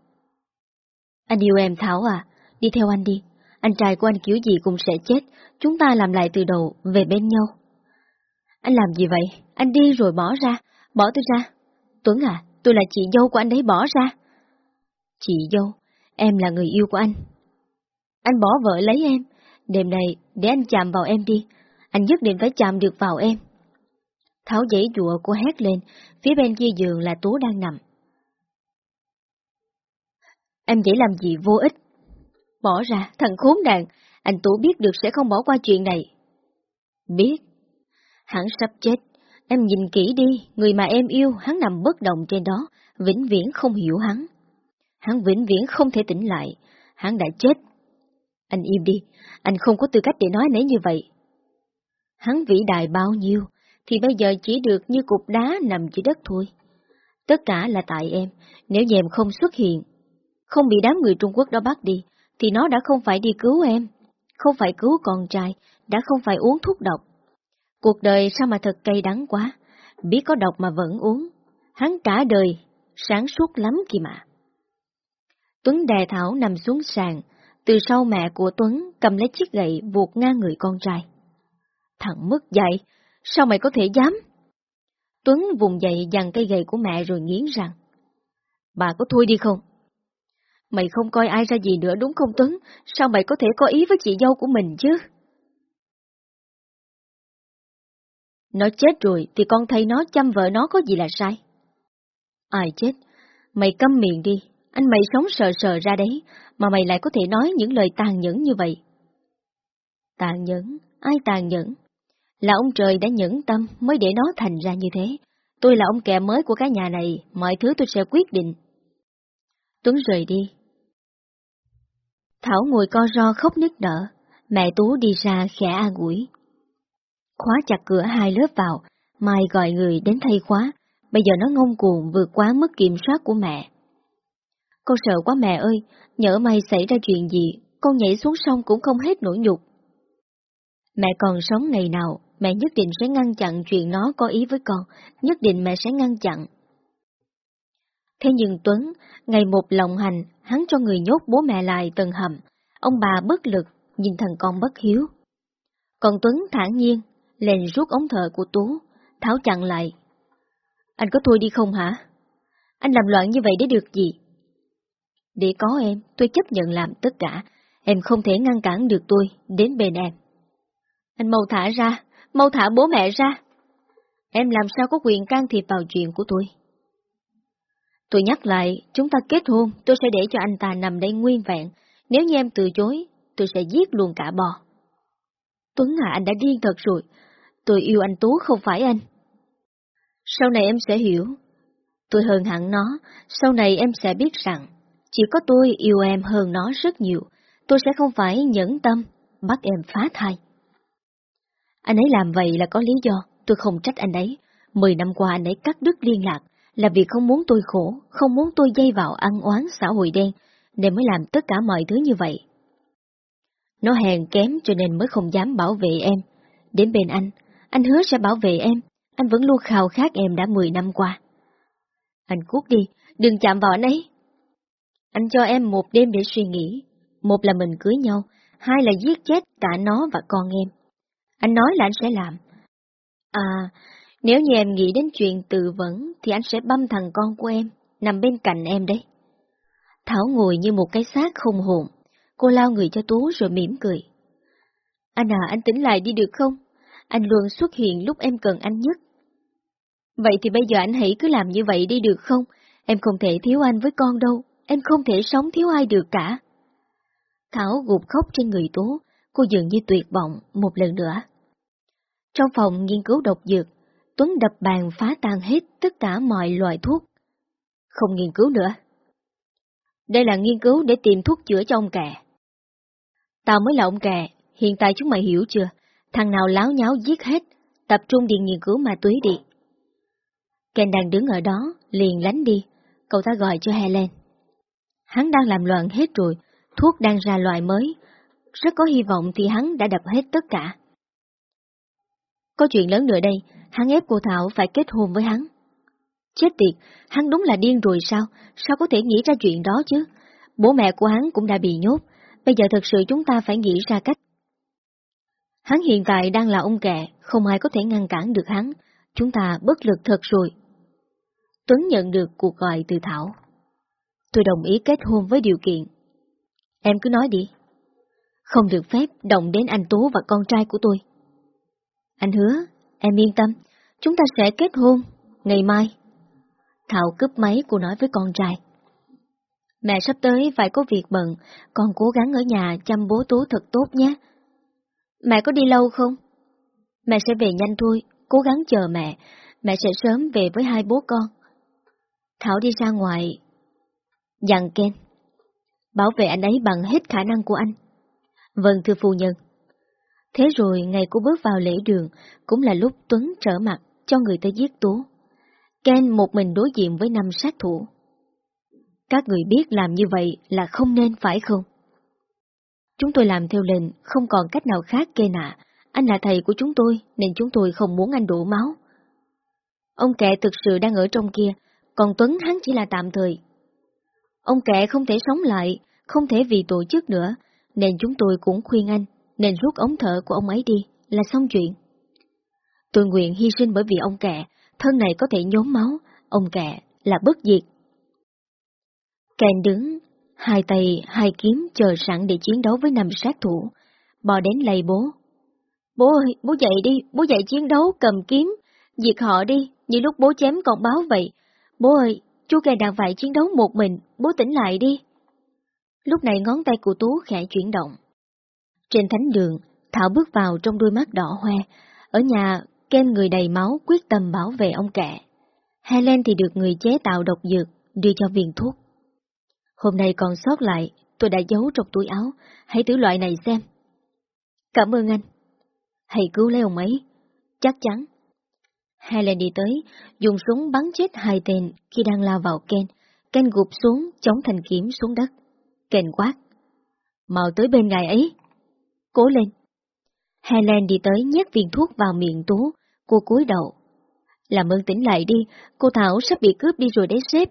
Anh yêu em Thảo à, đi theo anh đi. Anh trai của anh kiểu gì cũng sẽ chết, chúng ta làm lại từ đầu, về bên nhau. Anh làm gì vậy? Anh đi rồi bỏ ra, bỏ tôi ra. Tuấn à, tôi là chị dâu của anh đấy bỏ ra. Chị dâu, em là người yêu của anh. Anh bỏ vợ lấy em, đêm này để anh chạm vào em đi, anh nhất định phải chạm được vào em. Tháo giấy dụa cô hét lên, phía bên kia giường là Tú đang nằm. Em dễ làm gì vô ích. Bỏ ra, thằng khốn nạn, anh Tú biết được sẽ không bỏ qua chuyện này. Biết. Hắn sắp chết. Em nhìn kỹ đi, người mà em yêu, hắn nằm bất động trên đó, vĩnh viễn không hiểu hắn. Hắn vĩnh viễn không thể tỉnh lại, hắn đã chết. Anh im đi, anh không có tư cách để nói nấy như vậy. Hắn vĩ đại bao nhiêu, thì bây giờ chỉ được như cục đá nằm dưới đất thôi. Tất cả là tại em, nếu như em không xuất hiện, không bị đám người Trung Quốc đó bắt đi, thì nó đã không phải đi cứu em, không phải cứu con trai, đã không phải uống thuốc độc. Cuộc đời sao mà thật cay đắng quá, biết có độc mà vẫn uống. Hắn cả đời, sáng suốt lắm kìa mà. Tuấn đè Thảo nằm xuống sàn, từ sau mẹ của Tuấn cầm lấy chiếc gậy buộc ngang người con trai. Thằng mất dạy, sao mày có thể dám? Tuấn vùng dậy dằn cây gậy của mẹ rồi nghiến rằng. Bà có thôi đi không? Mày không coi ai ra gì nữa đúng không Tuấn? Sao mày có thể có ý với chị dâu của mình chứ? Nó chết rồi thì con thấy nó chăm vợ nó có gì là sai? Ai chết? Mày câm miệng đi, anh mày sống sờ sờ ra đấy, mà mày lại có thể nói những lời tàn nhẫn như vậy. Tàn nhẫn? Ai tàn nhẫn? Là ông trời đã nhẫn tâm mới để nó thành ra như thế. Tôi là ông kẻ mới của cái nhà này, mọi thứ tôi sẽ quyết định. Tuấn rời đi. Thảo ngồi co ro khóc nức nở, mẹ Tú đi ra khẽ an ủi. Khóa chặt cửa hai lớp vào, Mai gọi người đến thay khóa, bây giờ nó ngông cuồng vượt quá mức kiểm soát của mẹ. Con sợ quá mẹ ơi, nhỡ may xảy ra chuyện gì, con nhảy xuống sông cũng không hết nỗi nhục. Mẹ còn sống ngày nào, mẹ nhất định sẽ ngăn chặn chuyện nó có ý với con, nhất định mẹ sẽ ngăn chặn. Thế nhưng Tuấn, ngày một lòng hành, hắn cho người nhốt bố mẹ lại tầng hầm, ông bà bất lực, nhìn thằng con bất hiếu. Còn Tuấn thản nhiên, lên rút ống thở của Tú, tháo chặn lại. Anh có thôi đi không hả? Anh làm loạn như vậy để được gì? Để có em, tôi chấp nhận làm tất cả, em không thể ngăn cản được tôi đến bên em. Anh mau thả ra, mau thả bố mẹ ra. Em làm sao có quyền can thiệp vào chuyện của tôi? Tôi nhắc lại, chúng ta kết hôn, tôi sẽ để cho anh ta nằm đây nguyên vẹn. Nếu như em từ chối, tôi sẽ giết luôn cả bò. Tuấn à, anh đã điên thật rồi. Tôi yêu anh Tú không phải anh. Sau này em sẽ hiểu. Tôi hơn hẳn nó, sau này em sẽ biết rằng, chỉ có tôi yêu em hơn nó rất nhiều. Tôi sẽ không phải nhẫn tâm, bắt em phá thai. Anh ấy làm vậy là có lý do, tôi không trách anh ấy. Mười năm qua anh ấy cắt đứt liên lạc, là vì không muốn tôi khổ, không muốn tôi dây vào ăn oán xã hội đen, nên mới làm tất cả mọi thứ như vậy. Nó hèn kém cho nên mới không dám bảo vệ em. Đến bên anh, anh hứa sẽ bảo vệ em, anh vẫn luôn khao khát em đã 10 năm qua. Anh cút đi, đừng chạm vào anh ấy. Anh cho em một đêm để suy nghĩ. Một là mình cưới nhau, hai là giết chết cả nó và con em. Anh nói là anh sẽ làm. À, nếu như em nghĩ đến chuyện tự vẫn, thì anh sẽ băm thằng con của em, nằm bên cạnh em đấy. Thảo ngồi như một cái xác không hồn. Cô lao người cho Tú rồi mỉm cười. Anh à, anh tỉnh lại đi được không? Anh luôn xuất hiện lúc em cần anh nhất. Vậy thì bây giờ anh hãy cứ làm như vậy đi được không? Em không thể thiếu anh với con đâu, em không thể sống thiếu ai được cả. Thảo gục khóc trên người Tú, cô dường như tuyệt vọng một lần nữa. Trong phòng nghiên cứu độc dược, Tuấn đập bàn phá tan hết tất cả mọi loại thuốc. Không nghiên cứu nữa. Đây là nghiên cứu để tìm thuốc chữa cho ông kẹ. Tao mới là ông kẹ, hiện tại chúng mày hiểu chưa? Thằng nào láo nháo giết hết, tập trung đi nghiên cứu ma túy đi. Ken đang đứng ở đó, liền lánh đi, cậu ta gọi cho Helen. Hắn đang làm loạn hết rồi, thuốc đang ra loại mới, rất có hy vọng thì hắn đã đập hết tất cả. Có chuyện lớn nữa đây, hắn ép cô Thảo phải kết hôn với hắn. Chết tiệt, hắn đúng là điên rồi sao? Sao có thể nghĩ ra chuyện đó chứ? Bố mẹ của hắn cũng đã bị nhốt, bây giờ thật sự chúng ta phải nghĩ ra cách. Hắn hiện tại đang là ông kẹ, không ai có thể ngăn cản được hắn, chúng ta bất lực thật rồi. Tuấn nhận được cuộc gọi từ Thảo. Tôi đồng ý kết hôn với điều kiện. Em cứ nói đi. Không được phép động đến anh Tú và con trai của tôi. Anh hứa, em yên tâm, chúng ta sẽ kết hôn, ngày mai. Thảo cướp máy cô nói với con trai. Mẹ sắp tới phải có việc bận, con cố gắng ở nhà chăm bố Tú thật tốt nhé. Mẹ có đi lâu không? Mẹ sẽ về nhanh thôi, cố gắng chờ mẹ, mẹ sẽ sớm về với hai bố con. Thảo đi ra ngoài, dặn Ken, bảo vệ anh ấy bằng hết khả năng của anh. Vâng thưa phu nhân. Thế rồi ngày cô bước vào lễ đường, cũng là lúc Tuấn trở mặt cho người ta giết Tú. Ken một mình đối diện với năm sát thủ. Các người biết làm như vậy là không nên phải không? Chúng tôi làm theo lệnh, không còn cách nào khác kê nạ. Anh là thầy của chúng tôi, nên chúng tôi không muốn anh đổ máu. Ông kẻ thực sự đang ở trong kia, còn Tuấn hắn chỉ là tạm thời. Ông kẻ không thể sống lại, không thể vì tổ chức nữa, nên chúng tôi cũng khuyên anh, nên rút ống thở của ông ấy đi, là xong chuyện. Tôi nguyện hy sinh bởi vì ông kẻ, thân này có thể nhốm máu, ông kẻ là bất diệt. Kèn đứng, hai tay, hai kiếm chờ sẵn để chiến đấu với năm sát thủ, bò đến lầy bố. Bố ơi, bố dậy đi, bố dậy chiến đấu, cầm kiếm, diệt họ đi, như lúc bố chém con báo vậy. Bố ơi, chú kèn đang phải chiến đấu một mình, bố tỉnh lại đi. Lúc này ngón tay của Tú khẽ chuyển động. Trên thánh đường, Thảo bước vào trong đôi mắt đỏ hoe. Ở nhà, Ken người đầy máu quyết tâm bảo vệ ông kẹ. Helen thì được người chế tạo độc dược, đưa cho viên thuốc. Hôm nay còn sót lại, tôi đã giấu trong túi áo, hãy thử loại này xem. Cảm ơn anh. Hãy cứu lấy ông ấy. Chắc chắn. Helen đi tới, dùng súng bắn chết hai tên khi đang lao vào Ken. Ken gục xuống, chống thành kiếm xuống đất. Ken quát. Mau tới bên ngài ấy. Cố lên. Helen đi tới nhét viên thuốc vào miệng Tú, cô cúi đầu. Làm ơn tỉnh lại đi, cô Thảo sắp bị cướp đi rồi đấy sếp.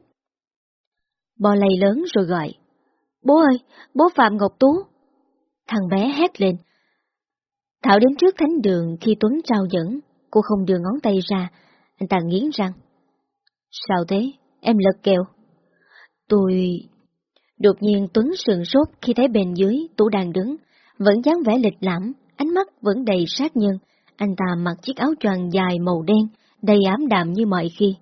Bò lầy lớn rồi gọi. Bố ơi, bố Phạm Ngọc Tú. Thằng bé hét lên. Thảo đến trước thánh đường khi Tuấn trao dẫn, cô không đưa ngón tay ra, anh ta nghiến răng. Sao thế, em lật kèo. Tôi... Đột nhiên Tuấn sườn sốt khi thấy bên dưới Tú đang đứng, vẫn dáng vẻ lịch lãm, ánh mắt vẫn đầy sát nhân. Anh ta mặc chiếc áo choàng dài màu đen, đầy ám đạm như mọi khi.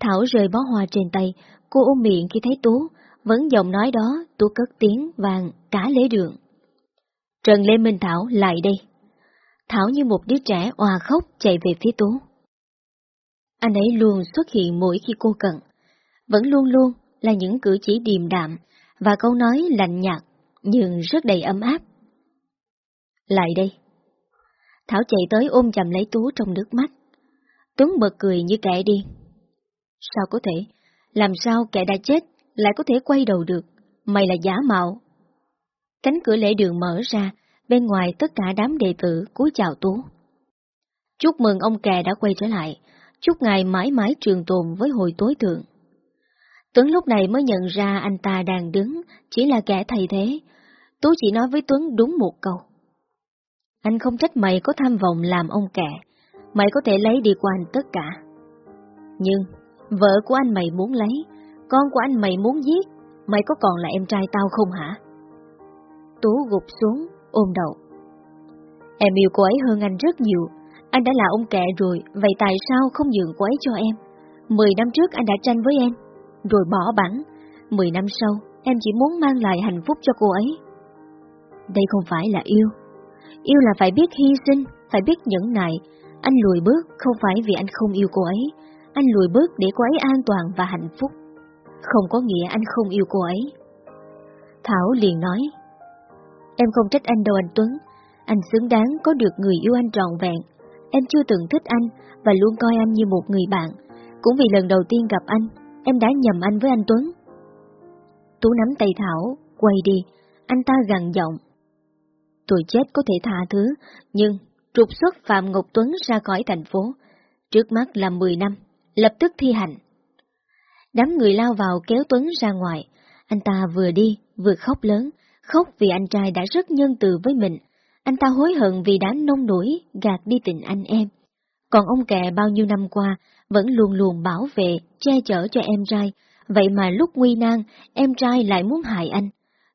Thảo rời bó hoa trên tay, cô ôm miệng khi thấy Tú, vẫn giọng nói đó, Tú cất tiếng vàng cả lễ đường. Trần Lê Minh Thảo lại đây. Thảo như một đứa trẻ hòa khóc chạy về phía Tú. Anh ấy luôn xuất hiện mỗi khi cô cần, vẫn luôn luôn là những cử chỉ điềm đạm và câu nói lạnh nhạt nhưng rất đầy ấm áp. Lại đây. Thảo chạy tới ôm chầm lấy Tú trong nước mắt. Tuấn bật cười như kẻ đi. Sao có thể? Làm sao kẻ đã chết lại có thể quay đầu được? Mày là giả mạo. Cánh cửa lễ đường mở ra, bên ngoài tất cả đám đệ tử cúi chào Tú. Chúc mừng ông kè đã quay trở lại, chúc ngài mãi mãi trường tồn với hồi tối thượng. Tuấn lúc này mới nhận ra anh ta đang đứng, chỉ là kẻ thay thế. Tú chỉ nói với Tuấn đúng một câu. Anh không trách mày có tham vọng làm ông kẻ, mày có thể lấy đi qua anh tất cả. Nhưng, vợ của anh mày muốn lấy, con của anh mày muốn giết, mày có còn là em trai tao không hả? Tú gục xuống, ôm đầu. Em yêu cô ấy hơn anh rất nhiều, anh đã là ông kẹ rồi, vậy tại sao không nhường cô ấy cho em? Mười năm trước anh đã tranh với em, rồi bỏ bản. Mười năm sau, em chỉ muốn mang lại hạnh phúc cho cô ấy. Đây không phải là yêu. Yêu là phải biết hy sinh, phải biết nhẫn nại. Anh lùi bước không phải vì anh không yêu cô ấy. Anh lùi bước để cô ấy an toàn và hạnh phúc. Không có nghĩa anh không yêu cô ấy. Thảo liền nói, Em không trách anh đâu anh Tuấn, anh xứng đáng có được người yêu anh trọn vẹn. Em chưa từng thích anh và luôn coi anh như một người bạn. Cũng vì lần đầu tiên gặp anh, em đã nhầm anh với anh Tuấn. Tú nắm tay Thảo, quay đi, anh ta gằn giọng. Tôi chết có thể tha thứ, nhưng trục xuất Phạm Ngọc Tuấn ra khỏi thành phố. Trước mắt là 10 năm, lập tức thi hành. Đám người lao vào kéo Tuấn ra ngoài, anh ta vừa đi, vừa khóc lớn, khóc vì anh trai đã rất nhân từ với mình. Anh ta hối hận vì đã nông nổi, gạt đi tình anh em. Còn ông kẹ bao nhiêu năm qua vẫn luôn luôn bảo vệ, che chở cho em trai, vậy mà lúc nguy nan, em trai lại muốn hại anh.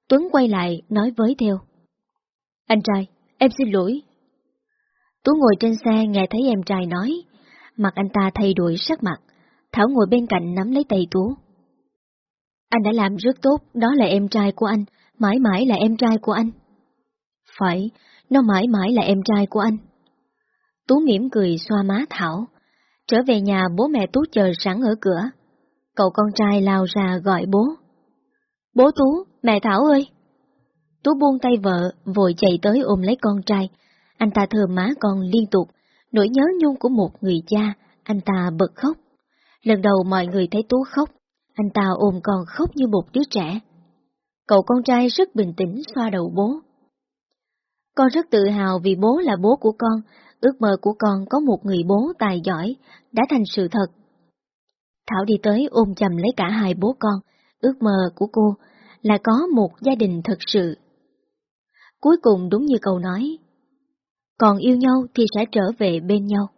Tuấn quay lại, nói với Theo. Anh trai, em xin lỗi. Tú ngồi trên xe nghe thấy em trai nói, mặt anh ta thay đổi sắc mặt, Thảo ngồi bên cạnh nắm lấy tay Tú. Anh đã làm rất tốt, đó là em trai của anh, mãi mãi là em trai của anh. Phải, nó mãi mãi là em trai của anh. Tú mỉm cười xoa má Thảo. Trở về nhà bố mẹ Tú chờ sẵn ở cửa. Cậu con trai lao ra gọi bố. Bố Tú, mẹ Thảo ơi! Tú buông tay vợ, vội chạy tới ôm lấy con trai. Anh ta thơm má con liên tục, nỗi nhớ nhung của một người cha, anh ta bật khóc. Lần đầu mọi người thấy Tú khóc, anh ta ôm con khóc như một đứa trẻ. Cậu con trai rất bình tĩnh xoa đầu bố. Con rất tự hào vì bố là bố của con, ước mơ của con có một người bố tài giỏi, đã thành sự thật. Thảo đi tới ôm chầm lấy cả hai bố con, ước mơ của cô là có một gia đình thật sự. Cuối cùng đúng như câu nói, còn yêu nhau thì sẽ trở về bên nhau.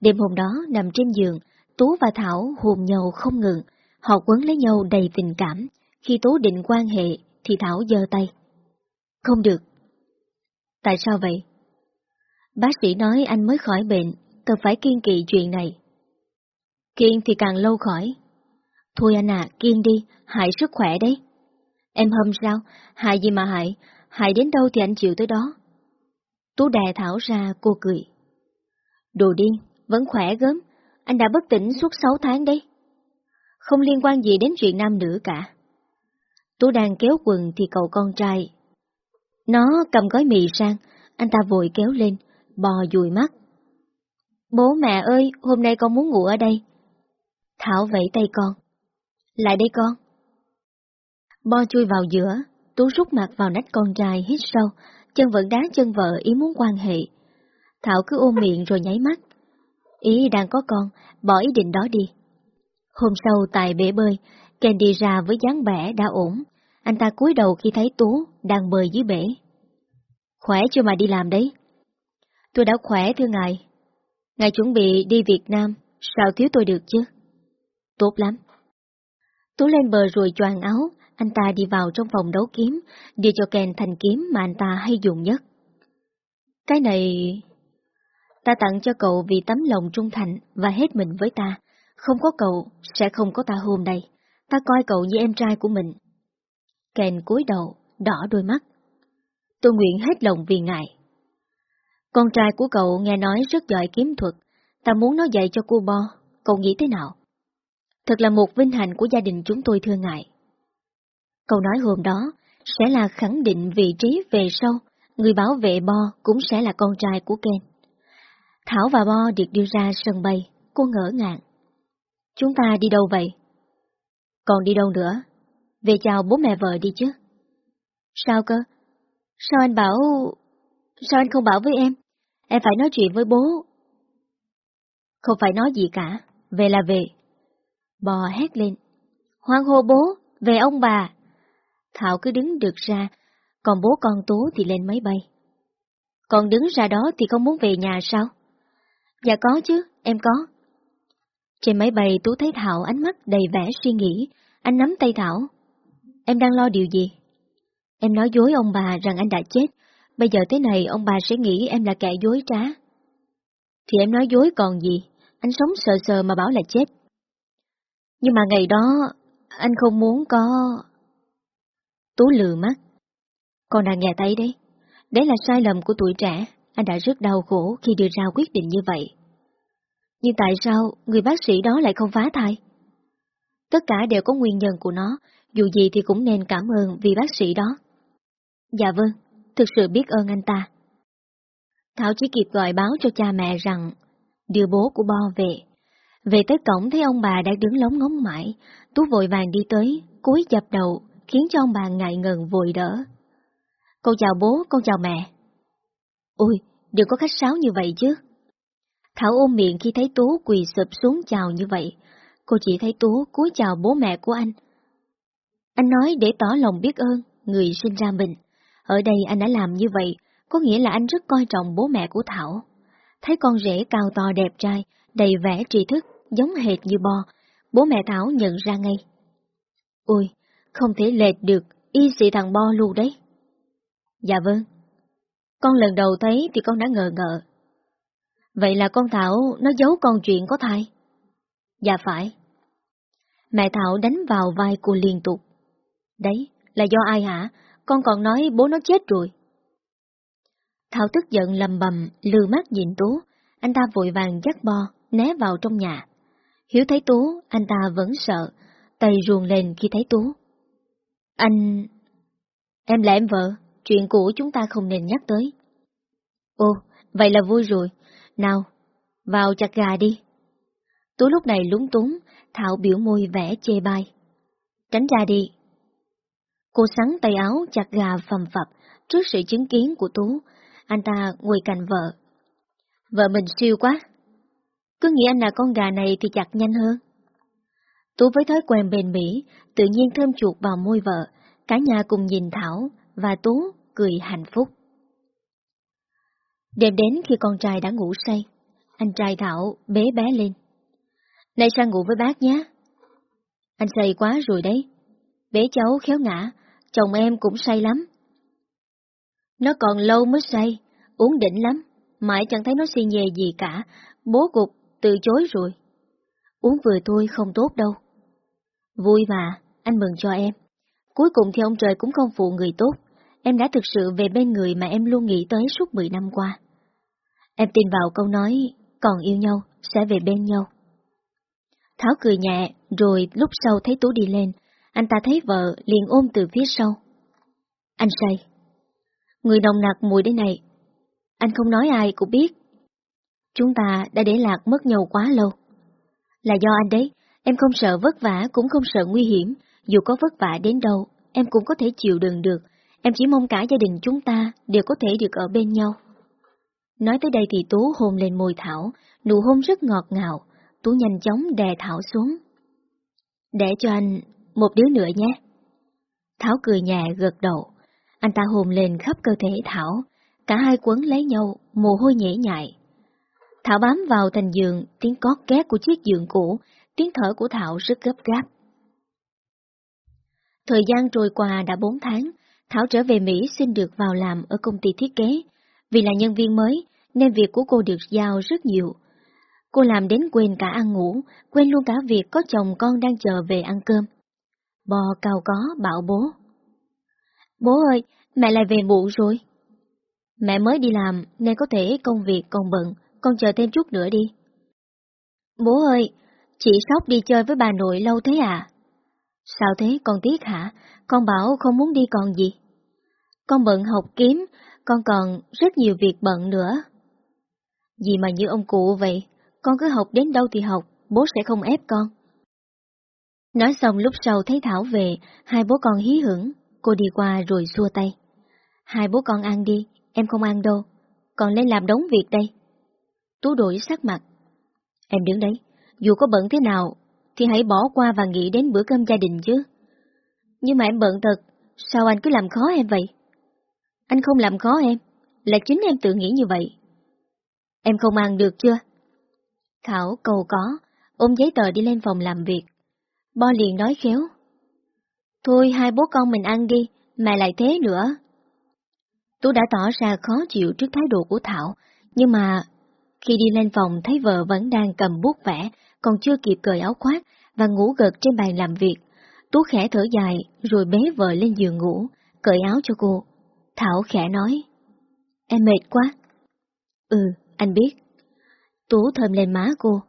Đêm hôm đó nằm trên giường, Tú và Thảo hùm nhau không ngừng, họ quấn lấy nhau đầy tình cảm. Khi Tú định quan hệ thì Thảo giơ tay. Không được. Tại sao vậy? Bác sĩ nói anh mới khỏi bệnh, cần phải kiên kỵ chuyện này. Kiên thì càng lâu khỏi. Thôi anh à, kiên đi, hại sức khỏe đấy. Em hâm sao? Hại gì mà hại? Hại đến đâu thì anh chịu tới đó. Tú đè Thảo ra, cô cười. Đồ điên, vẫn khỏe gớm, anh đã bất tỉnh suốt 6 tháng đấy. Không liên quan gì đến chuyện nam nữ cả. Tú đang kéo quần thì cậu con trai. Nó cầm gói mì sang, anh ta vội kéo lên, bò dùi mắt. Bố mẹ ơi, hôm nay con muốn ngủ ở đây. Thảo vẫy tay con. Lại đây con. Bo chui vào giữa, Tú rút mặt vào nách con trai hít sâu, chân vẫn đá chân vợ ý muốn quan hệ. Thảo cứ ôm miệng rồi nháy mắt. Ý đang có con, bỏ ý định đó đi. Hôm sau tại bể bơi, Ken đi ra với dáng vẻ đã ổn. Anh ta cúi đầu khi thấy Tú đang bơi dưới bể. Khỏe chưa mà đi làm đấy? Tôi đã khỏe thưa ngài. Ngài chuẩn bị đi Việt Nam, sao thiếu tôi được chứ? Tốt lắm. Tú lên bờ rồi choàng áo, anh ta đi vào trong phòng đấu kiếm, đưa cho Ken thành kiếm mà anh ta hay dùng nhất. Cái này... Ta tặng cho cậu vì tấm lòng trung thành và hết mình với ta. Không có cậu, sẽ không có ta hôm nay. Ta coi cậu như em trai của mình. Ken cúi đầu, đỏ đôi mắt. Tôi nguyện hết lòng vì ngài. Con trai của cậu nghe nói rất giỏi kiếm thuật, ta muốn nó dạy cho cô Bo, cậu nghĩ thế nào? Thật là một vinh hạnh của gia đình chúng tôi thưa ngài. Câu nói hôm đó sẽ là khẳng định vị trí về sau, người bảo vệ Bo cũng sẽ là con trai của Ken. Thảo và Bo được đưa ra sân bay, cô ngỡ ngàng. Chúng ta đi đâu vậy? Còn đi đâu nữa? Về chào bố mẹ vợ đi chứ. Sao cơ? Sao anh bảo... Sao anh không bảo với em? Em phải nói chuyện với bố. Không phải nói gì cả, về là về. Bò hét lên. Hoang hô bố, về ông bà. Thảo cứ đứng được ra, còn bố con Tú thì lên máy bay. Còn đứng ra đó thì không muốn về nhà sao? Dạ có chứ, em có. Trên máy bay Tú thấy Thảo ánh mắt đầy vẻ suy nghĩ, anh nắm tay Thảo. Em đang lo điều gì? Em nói dối ông bà rằng anh đã chết, bây giờ thế này ông bà sẽ nghĩ em là kẻ dối trá. Thì em nói dối còn gì, anh sống sờ sờ mà bảo là chết. Nhưng mà ngày đó, anh không muốn có... Tú lừa mắt. Con đang nghe thấy đấy. Đấy là sai lầm của tuổi trẻ, anh đã rất đau khổ khi đưa ra quyết định như vậy. Nhưng tại sao người bác sĩ đó lại không phá thai? Tất cả đều có nguyên nhân của nó, dù gì thì cũng nên cảm ơn vì bác sĩ đó. Dạ vâng, thực sự biết ơn anh ta. Thảo chỉ kịp gọi báo cho cha mẹ rằng đưa bố của Bo về. Về tới cổng thấy ông bà đang đứng lóng ngóng mãi, Tú vội vàng đi tới, cúi dập đầu, khiến cho ông bà ngại ngần vội đỡ. Con chào bố, con chào mẹ. Ôi, đừng có khách sáo như vậy chứ. Thảo ôm miệng khi thấy Tú quỳ sụp xuống chào như vậy. Cô chỉ thấy Tú cúi chào bố mẹ của anh. Anh nói để tỏ lòng biết ơn, người sinh ra mình. Ở đây anh đã làm như vậy, có nghĩa là anh rất coi trọng bố mẹ của Thảo. Thấy con rể cao to đẹp trai, đầy vẻ tri thức, giống hệt như Bo, bố mẹ Thảo nhận ra ngay. Ôi, không thể lệch được, y sĩ thằng Bo luôn đấy. Dạ vâng. Con lần đầu thấy thì con đã ngờ ngợ. Vậy là con Thảo nó giấu con chuyện có thai? Dạ phải. Mẹ Thảo đánh vào vai cô liên tục. Đấy, là do ai hả? Con còn nói bố nó chết rồi. Thảo tức giận lầm bầm, lừa mắt nhìn Tú, anh ta vội vàng dắt bo, né vào trong nhà. Hiếu thấy Tú, anh ta vẫn sợ, tay ruồn lên khi thấy Tú. Anh... Em là em vợ, chuyện cũ chúng ta không nên nhắc tới. Ồ, vậy là vui rồi. Nào, vào chặt gà đi. Tú lúc này lúng túng, Thảo biểu môi vẽ chê bai. Tránh ra đi. Cô sắn tay áo chặt gà phầm phập trước sự chứng kiến của Tú. Anh ta ngồi cạnh vợ. Vợ mình siêu quá. Cứ nghĩ anh là con gà này thì chặt nhanh hơn. Tú với thói quen bền bỉ, tự nhiên thơm chuột vào môi vợ, cả nhà cùng nhìn Thảo và Tú cười hạnh phúc. Đêm đến khi con trai đã ngủ say, anh trai Thảo bế bé lên. Này sang ngủ với bác nhé. Anh say quá rồi đấy. Bé cháu khéo ngã, chồng em cũng say lắm. Nó còn lâu mới say, uống đỉnh lắm, mãi chẳng thấy nó xì nhề gì cả, bố cục từ chối rồi. Uống vừa thôi không tốt đâu. Vui mà, anh mừng cho em. Cuối cùng thì ông trời cũng không phụ người tốt. Em đã thực sự về bên người mà em luôn nghĩ tới suốt 10 năm qua. Em tin vào câu nói, còn yêu nhau, sẽ về bên nhau. Tháo cười nhẹ, rồi lúc sau thấy Tú đi lên, anh ta thấy vợ liền ôm từ phía sau. Anh say. Người nồng nặc mùi đây này. Anh không nói ai cũng biết. Chúng ta đã để lạc mất nhau quá lâu. Là do anh đấy, em không sợ vất vả cũng không sợ nguy hiểm, dù có vất vả đến đâu, em cũng có thể chịu đựng được, em chỉ mong cả gia đình chúng ta đều có thể được ở bên nhau. Nói tới đây thì Tú hôn lên môi Thảo, nụ hôn rất ngọt ngào, Tú nhanh chóng đè Thảo xuống. Để cho anh một đứa nữa nhé. Thảo cười nhẹ gật đầu, anh ta hôn lên khắp cơ thể Thảo, cả hai quấn lấy nhau, mồ hôi nhễ nhại. Thảo bám vào thành giường, tiếng cót két của chiếc giường cũ, tiếng thở của Thảo rất gấp gáp. Thời gian trôi qua đã 4 tháng, Thảo trở về Mỹ xin được vào làm ở công ty thiết kế. Vì là nhân viên mới, nên việc của cô được giao rất nhiều. Cô làm đến quên cả ăn ngủ, quên luôn cả việc có chồng con đang chờ về ăn cơm. Bò cao có bảo bố. Bố ơi, mẹ lại về muộn rồi. Mẹ mới đi làm nên có thể công việc còn bận, con chờ thêm chút nữa đi. Bố ơi, chị Sóc đi chơi với bà nội lâu thế à? Sao thế, con tiếc hả? Con bảo không muốn đi còn gì? Con bận học kiếm, con còn rất nhiều việc bận nữa. Gì mà như ông cụ vậy, con cứ học đến đâu thì học, bố sẽ không ép con. Nói xong lúc sau thấy Thảo về, hai bố con hí hưởng, cô đi qua rồi xua tay. Hai bố con ăn đi, em không ăn đâu, còn lên làm đống việc đây. Tú đổi sắc mặt. Em đứng đấy, dù có bận thế nào, thì hãy bỏ qua và nghĩ đến bữa cơm gia đình chứ. Nhưng mà em bận thật, sao anh cứ làm khó em vậy? Anh không làm khó em, là chính em tự nghĩ như vậy. Em không ăn được chưa? Thảo cầu có, ôm giấy tờ đi lên phòng làm việc. Bo liền nói khéo. Thôi hai bố con mình ăn đi, mà lại thế nữa. Tú đã tỏ ra khó chịu trước thái độ của Thảo, nhưng mà khi đi lên phòng thấy vợ vẫn đang cầm bút vẽ, còn chưa kịp cởi áo khoác và ngủ gật trên bàn làm việc. Tú khẽ thở dài rồi bế vợ lên giường ngủ, cởi áo cho cô. Thảo khẽ nói, em mệt quá. Ừ, anh biết. Tú thơm lên má cô.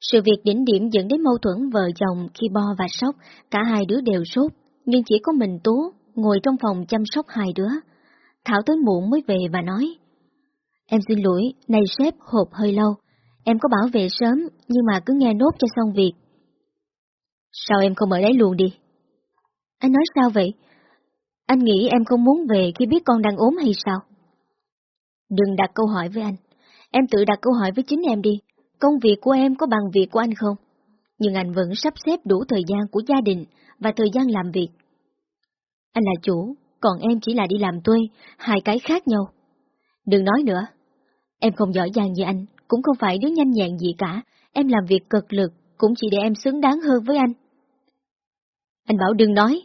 Sự việc đỉnh điểm dẫn đến mâu thuẫn vợ chồng khi Bo và sốc cả hai đứa đều sốt, nhưng chỉ có mình Tú ngồi trong phòng chăm sóc hai đứa. Thảo tới muộn mới về và nói, Em xin lỗi, này sếp hộp hơi lâu, em có bảo vệ sớm nhưng mà cứ nghe nốt cho xong việc. Sao em không ở đấy luôn đi? Anh nói sao vậy? Anh nghĩ em không muốn về khi biết con đang ốm hay sao? Đừng đặt câu hỏi với anh. Em tự đặt câu hỏi với chính em đi. Công việc của em có bằng việc của anh không? Nhưng anh vẫn sắp xếp đủ thời gian của gia đình và thời gian làm việc. Anh là chủ, còn em chỉ là đi làm thuê, hai cái khác nhau. Đừng nói nữa. Em không giỏi giang như anh, cũng không phải đứa nhanh nhẹn gì cả. Em làm việc cực lực, cũng chỉ để em xứng đáng hơn với anh. Anh bảo đừng nói.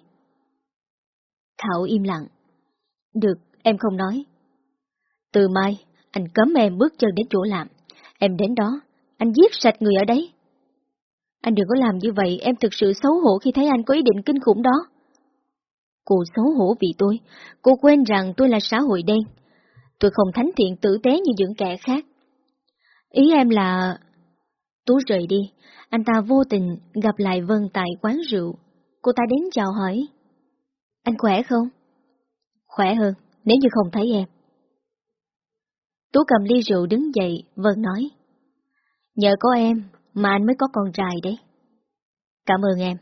Thảo im lặng. Được, em không nói. Từ mai, anh cấm em bước chân đến chỗ làm. Em đến đó, anh giết sạch người ở đấy. Anh đừng có làm như vậy, em thực sự xấu hổ khi thấy anh có ý định kinh khủng đó. Cô xấu hổ vì tôi, cô quên rằng tôi là xã hội đen. Tôi không thánh thiện tử tế như những kẻ khác. Ý em là... Tú rời đi, anh ta vô tình gặp lại Vân tại quán rượu. Cô ta đến chào hỏi. Anh khỏe không? Khỏe hơn, nếu như không thấy em. Tú cầm ly rượu đứng dậy, Vân nói. Nhờ có em mà anh mới có con trai đấy. Cảm ơn em.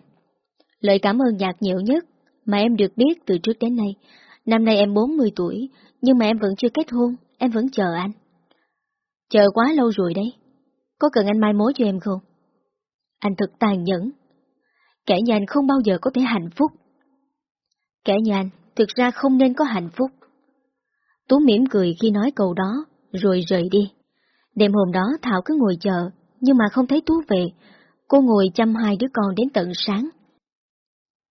Lời cảm ơn nhạt nhẽo nhất mà em được biết từ trước đến nay. Năm nay em 40 tuổi, nhưng mà em vẫn chưa kết hôn, em vẫn chờ anh. Chờ quá lâu rồi đấy. Có cần anh mai mối cho em không? Anh thật tàn nhẫn. Kẻ như anh không bao giờ có thể hạnh phúc. Kẻ như anh thực ra không nên có hạnh phúc. Tú mỉm cười khi nói câu đó, rồi rời đi. Đêm hôm đó Thảo cứ ngồi chờ, nhưng mà không thấy Tú về. Cô ngồi chăm hai đứa con đến tận sáng.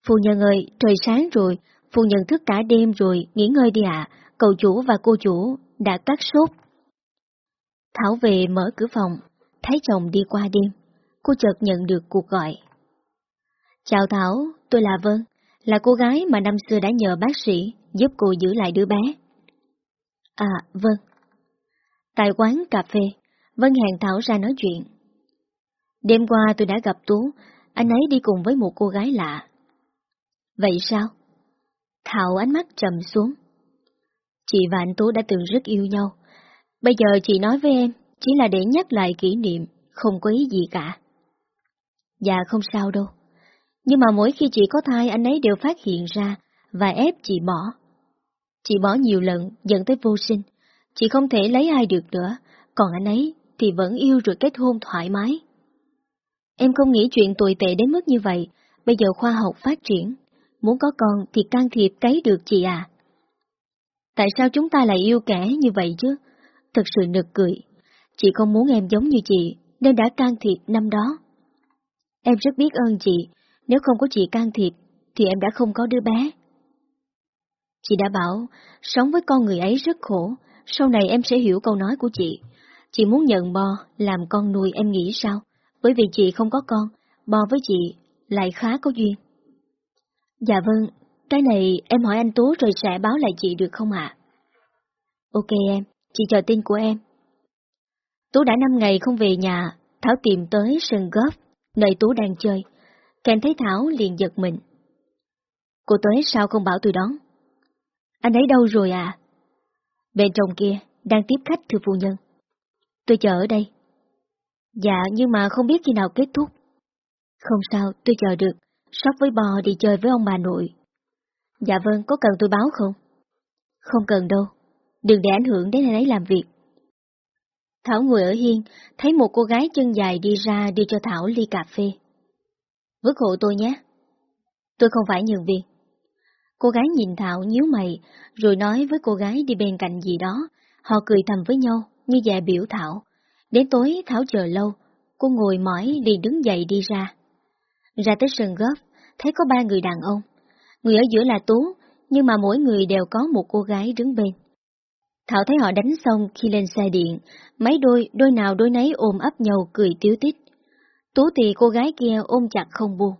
Phu nhân ơi, trời sáng rồi, phu nhân thức cả đêm rồi, nghỉ ngơi đi ạ, cậu chủ và cô chủ đã cắt sốt. Thảo về mở cửa phòng, thấy chồng đi qua đêm, cô chợt nhận được cuộc gọi. Chào Thảo, tôi là Vân, là cô gái mà năm xưa đã nhờ bác sĩ giúp cô giữ lại đứa bé. À, vâng. Tại quán cà phê, Vân hẹn Thảo ra nói chuyện. Đêm qua tôi đã gặp Tú, anh ấy đi cùng với một cô gái lạ. Vậy sao? Thảo ánh mắt trầm xuống. Chị và anh Tú đã từng rất yêu nhau. Bây giờ chị nói với em, chỉ là để nhắc lại kỷ niệm, không có ý gì cả. Dạ không sao đâu. Nhưng mà mỗi khi chị có thai anh ấy đều phát hiện ra và ép chị bỏ. Chị bỏ nhiều lần dẫn tới vô sinh. Chị không thể lấy ai được nữa, còn anh ấy thì vẫn yêu rồi kết hôn thoải mái. Em không nghĩ chuyện tồi tệ đến mức như vậy, bây giờ khoa học phát triển, muốn có con thì can thiệp cấy được chị à. Tại sao chúng ta lại yêu kẻ như vậy chứ? Thật sự nực cười. Chị không muốn em giống như chị, nên đã can thiệp năm đó. Em rất biết ơn chị, nếu không có chị can thiệp, thì em đã không có đứa bé. Chị đã bảo, sống với con người ấy rất khổ, sau này em sẽ hiểu câu nói của chị. Chị muốn nhận bò, làm con nuôi em nghĩ sao? Bởi vì chị không có con, bò với chị lại khá có duyên. Dạ vâng, cái này em hỏi anh Tú rồi sẽ báo lại chị được không ạ? Ok em, chị chờ tin của em. Tú đã 5 ngày không về nhà, Thảo tìm tới sân golf, nơi Tú đang chơi. Kèm thấy Thảo liền giật mình. Cô tới sao không bảo tôi đón? Anh ấy đâu rồi à? Bên trong kia, đang tiếp khách thưa phu nhân. Tôi chờ ở đây. Dạ, nhưng mà không biết khi nào kết thúc. Không sao, tôi chờ được. Sóc với bò đi chơi với ông bà nội. Dạ vâng, có cần tôi báo không? Không cần đâu. Đừng để ảnh hưởng đến anh ấy làm việc. Thảo ngồi ở hiên, thấy một cô gái chân dài đi ra đưa cho Thảo ly cà phê. Vứt hộ tôi nhé. Tôi không phải nhường việc. Cô gái nhìn Thảo nhíu mày, rồi nói với cô gái đi bên cạnh gì đó. Họ cười thầm với nhau, như dạ biểu Thảo. Đến tối Thảo chờ lâu, cô ngồi mỏi đi đứng dậy đi ra. Ra tới sân góp, thấy có ba người đàn ông. Người ở giữa là Tú, nhưng mà mỗi người đều có một cô gái đứng bên. Thảo thấy họ đánh xong khi lên xe điện, mấy đôi, đôi nào đôi nấy ôm ấp nhau cười tiếu tít. Tú thì cô gái kia ôm chặt không buông.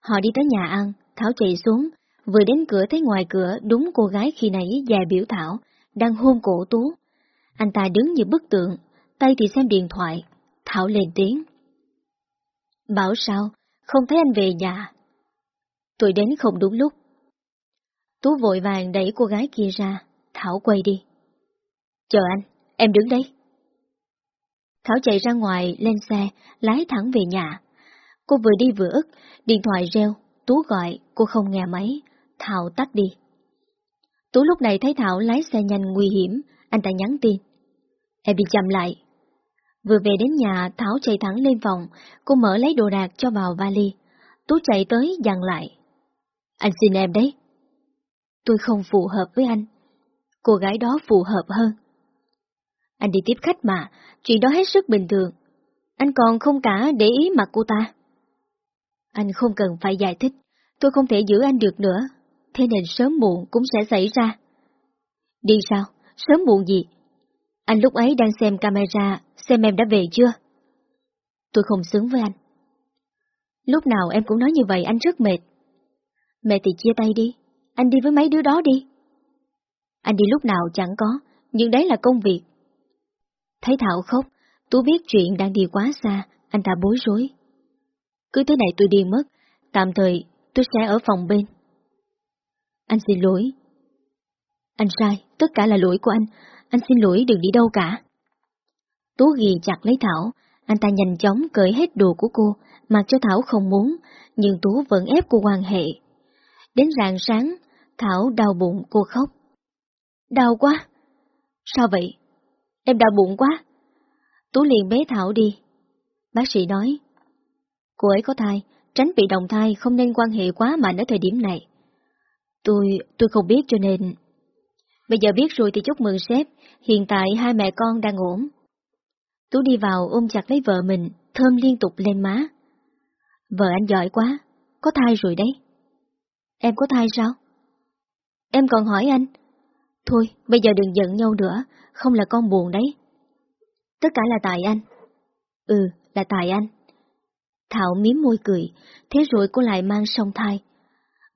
Họ đi tới nhà ăn, Thảo chạy xuống, vừa đến cửa thấy ngoài cửa đúng cô gái khi nãy dài biểu Thảo, đang hôn cổ Tú. Anh ta đứng như bức tượng, tay thì xem điện thoại, Thảo lên tiếng. Bảo sao, không thấy anh về nhà. Tôi đến không đúng lúc. Tú vội vàng đẩy cô gái kia ra, Thảo quay đi. Chờ anh, em đứng đây. Thảo chạy ra ngoài, lên xe, lái thẳng về nhà. Cô vừa đi vừa ức, điện thoại reo, Tú gọi, cô không nghe máy, Thảo tắt đi. Tú lúc này thấy Thảo lái xe nhanh nguy hiểm, anh ta nhắn tin. Em bị chậm lại. Vừa về đến nhà, Thảo chạy thẳng lên phòng, cô mở lấy đồ đạc cho vào vali. Tú chạy tới dặn lại. Anh xin em đấy. Tôi không phù hợp với anh. Cô gái đó phù hợp hơn. Anh đi tiếp khách mà, chuyện đó hết sức bình thường. Anh còn không cả để ý mặt cô ta. Anh không cần phải giải thích, tôi không thể giữ anh được nữa, thế nên sớm muộn cũng sẽ xảy ra. Đi sao? Sớm muộn gì? Anh lúc ấy đang xem camera, xem em đã về chưa? Tôi không xứng với anh. Lúc nào em cũng nói như vậy anh rất mệt. mẹ thì chia tay đi, anh đi với mấy đứa đó đi. Anh đi lúc nào chẳng có, nhưng đấy là công việc. Thấy Thảo khóc, Tú biết chuyện đang đi quá xa, anh ta bối rối. Cứ thế này tôi đi mất, tạm thời tôi sẽ ở phòng bên. Anh xin lỗi. Anh sai, tất cả là lỗi của anh, anh xin lỗi đừng đi đâu cả. Tú ghi chặt lấy Thảo, anh ta nhanh chóng cởi hết đồ của cô, mặc cho Thảo không muốn, nhưng Tú vẫn ép cô quan hệ. Đến rạng sáng, Thảo đau bụng cô khóc. Đau quá. Sao vậy? Em đau bụng quá. Tú liền bế Thảo đi. Bác sĩ nói, cô ấy có thai, tránh bị đồng thai không nên quan hệ quá mạnh ở thời điểm này. Tôi, tôi không biết cho nên... Bây giờ biết rồi thì chúc mừng sếp, hiện tại hai mẹ con đang ổn. Tú đi vào ôm chặt lấy vợ mình, thơm liên tục lên má. Vợ anh giỏi quá, có thai rồi đấy. Em có thai sao? Em còn hỏi anh. Thôi, bây giờ đừng giận nhau nữa, không là con buồn đấy. Tất cả là tại anh. Ừ, là tại anh. Thảo miếm môi cười, thế rồi cô lại mang song thai.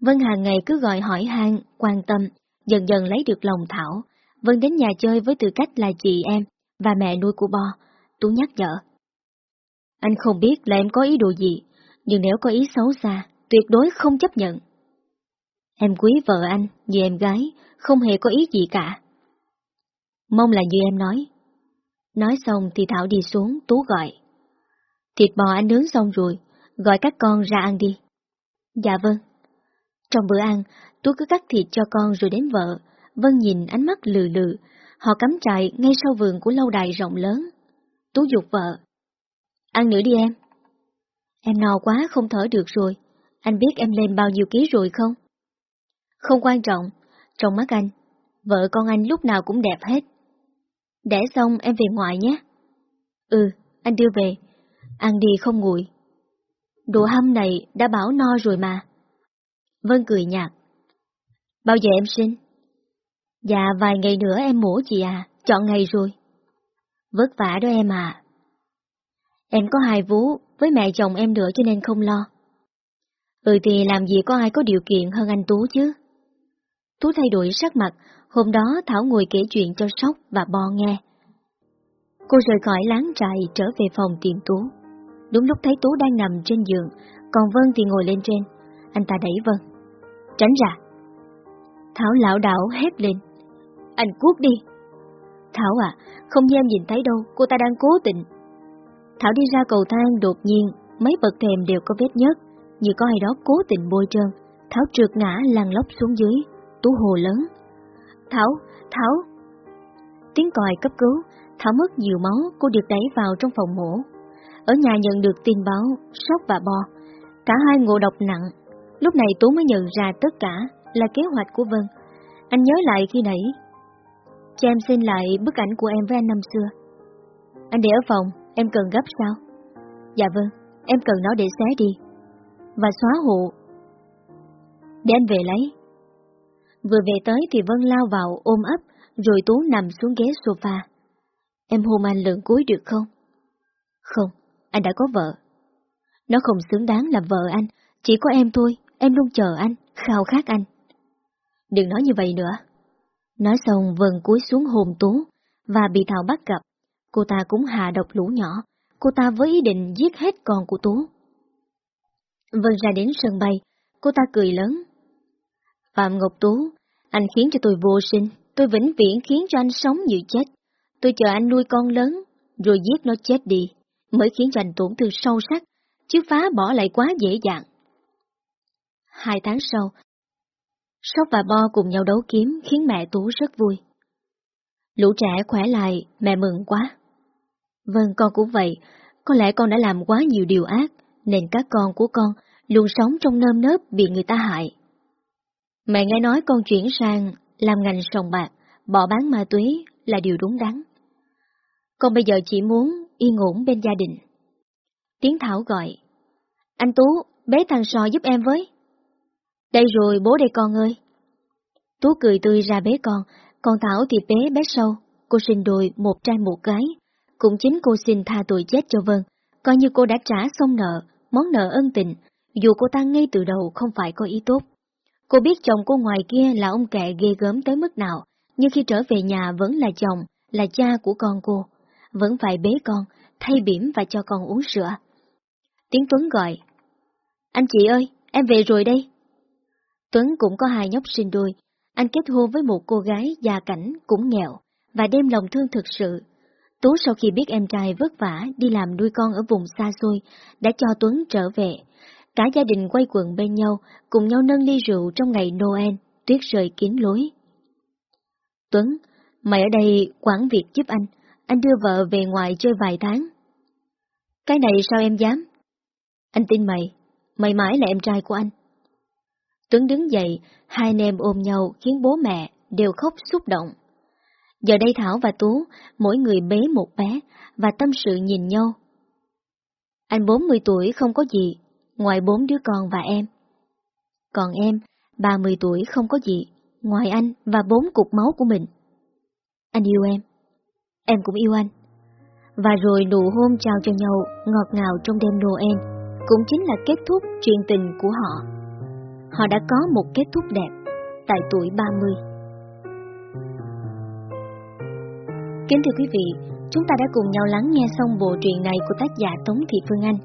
Vân hàng ngày cứ gọi hỏi han, quan tâm, dần dần lấy được lòng Thảo. Vân đến nhà chơi với tư cách là chị em và mẹ nuôi của Bo. Tú nhắc nhở. Anh không biết là em có ý đồ gì, nhưng nếu có ý xấu xa, tuyệt đối không chấp nhận. Em quý vợ anh như em gái, không hề có ý gì cả. Mong là như em nói. Nói xong thì Thảo đi xuống, Tú gọi. Thịt bò anh nướng xong rồi, gọi các con ra ăn đi. Dạ vâng. Trong bữa ăn, Tú cứ cắt thịt cho con rồi đến vợ. Vân nhìn ánh mắt lừ lừ, họ cắm trại ngay sau vườn của lâu đài rộng lớn. Tú dục vợ. Ăn nữa đi em. Em no quá không thở được rồi. Anh biết em lên bao nhiêu ký rồi không? Không quan trọng. Trong mắt anh, vợ con anh lúc nào cũng đẹp hết. Để xong em về ngoại nhé. Ừ, anh đưa về. Ăn đi không nguội. Đồ hâm này đã bảo no rồi mà. Vân cười nhạt. Bao giờ em sinh? Dạ vài ngày nữa em mổ chị à, chọn ngày rồi. Vất vả đó em à. Em có hai vú với mẹ chồng em nữa cho nên không lo. Ừ thì làm gì có ai có điều kiện hơn anh Tú chứ. Tú thay đổi sắc mặt, hôm đó Thảo ngồi kể chuyện cho Sóc và Bo nghe. Cô rời khỏi láng trại trở về phòng tìm Tú. Đúng lúc thấy Tú đang nằm trên giường, còn Vân thì ngồi lên trên. Anh ta đẩy Vân. Tránh ra. Thảo lão đảo hét lên. Anh cuốc đi. Thảo à, không như em nhìn thấy đâu, cô ta đang cố tình. Thảo đi ra cầu thang đột nhiên, mấy bậc thềm đều có vết nhớt, như có ai đó cố tình bôi trơn. Thảo trượt ngã lăn lóc xuống dưới, tú hồ lớn. Thảo, Thảo! Tiếng còi cấp cứu, Thảo mất nhiều máu, cô được đẩy vào trong phòng mổ. Ở nhà nhận được tin báo, sốc và bo. Cả hai ngộ độc nặng. Lúc này Tú mới nhận ra tất cả là kế hoạch của Vân. Anh nhớ lại khi nãy. Cho em xin lại bức ảnh của em với anh năm xưa. Anh để ở phòng, em cần gấp sao? Dạ vâng, em cần nó để xé đi. Và xóa hộ. Để anh về lấy. Vừa về tới thì Vân lao vào ôm ấp, rồi Tú nằm xuống ghế sofa. Em hôn anh lần cuối được không? Không, anh đã có vợ. Nó không xứng đáng là vợ anh, chỉ có em thôi, em luôn chờ anh, khao khát anh. Đừng nói như vậy nữa. Nói xong Vân cúi xuống hồn Tú, và bị Thảo bắt gặp. Cô ta cũng hạ độc lũ nhỏ, cô ta với ý định giết hết con của Tú. Vân ra đến sân bay, cô ta cười lớn. Phạm Ngọc Tú, anh khiến cho tôi vô sinh, tôi vĩnh viễn khiến cho anh sống như chết. Tôi chờ anh nuôi con lớn, rồi giết nó chết đi, mới khiến cho anh tổn thương sâu sắc, chứ phá bỏ lại quá dễ dàng. Hai tháng sau, Sóc và Bo cùng nhau đấu kiếm khiến mẹ Tú rất vui. Lũ trẻ khỏe lại, mẹ mừng quá. Vâng, con cũng vậy, có lẽ con đã làm quá nhiều điều ác, nên các con của con luôn sống trong nơm nớp bị người ta hại. Mẹ nghe nói con chuyển sang làm ngành sòng bạc, bỏ bán ma túy là điều đúng đắn. Con bây giờ chỉ muốn yên ổn bên gia đình. Tiến Thảo gọi. Anh Tú, bế thằng sò giúp em với. Đây rồi bố đây con ơi. Tú cười tươi ra bế con, còn Thảo thì bế bé sâu. Cô sinh đôi một trai một gái. Cũng chính cô xin tha tội chết cho Vân, coi như cô đã trả xong nợ, món nợ ân tình, dù cô ta ngay từ đầu không phải có ý tốt. Cô biết chồng cô ngoài kia là ông kệ ghê gớm tới mức nào, nhưng khi trở về nhà vẫn là chồng, là cha của con cô, vẫn phải bế con, thay bỉm và cho con uống sữa. Tiếng Tuấn gọi. Anh chị ơi, em về rồi đây. Tuấn cũng có hai nhóc sinh đôi, anh kết hôn với một cô gái già cảnh cũng nghèo, và đem lòng thương thực sự. Tú sau khi biết em trai vất vả đi làm nuôi con ở vùng xa xôi, đã cho Tuấn trở về. Cả gia đình quay quần bên nhau, cùng nhau nâng ly rượu trong ngày Noel, tuyết rơi kín lối. Tuấn, mày ở đây quản việc giúp anh, anh đưa vợ về ngoài chơi vài tháng. Cái này sao em dám? Anh tin mày, mày mãi là em trai của anh. Tuấn đứng dậy, hai anh em ôm nhau khiến bố mẹ đều khóc xúc động. Giờ đây Thảo và Tú, mỗi người bế một bé, và tâm sự nhìn nhau. Anh 40 tuổi không có gì, ngoài bốn đứa con và em. Còn em, 30 tuổi không có gì, ngoài anh và bốn cục máu của mình. Anh yêu em, em cũng yêu anh. Và rồi nụ hôn trao cho nhau ngọt ngào trong đêm Noel, cũng chính là kết thúc chuyện tình của họ. Họ đã có một kết thúc đẹp tại tuổi 30. Kính thưa quý vị, chúng ta đã cùng nhau lắng nghe xong bộ truyện này của tác giả Tống Thị Phương Anh.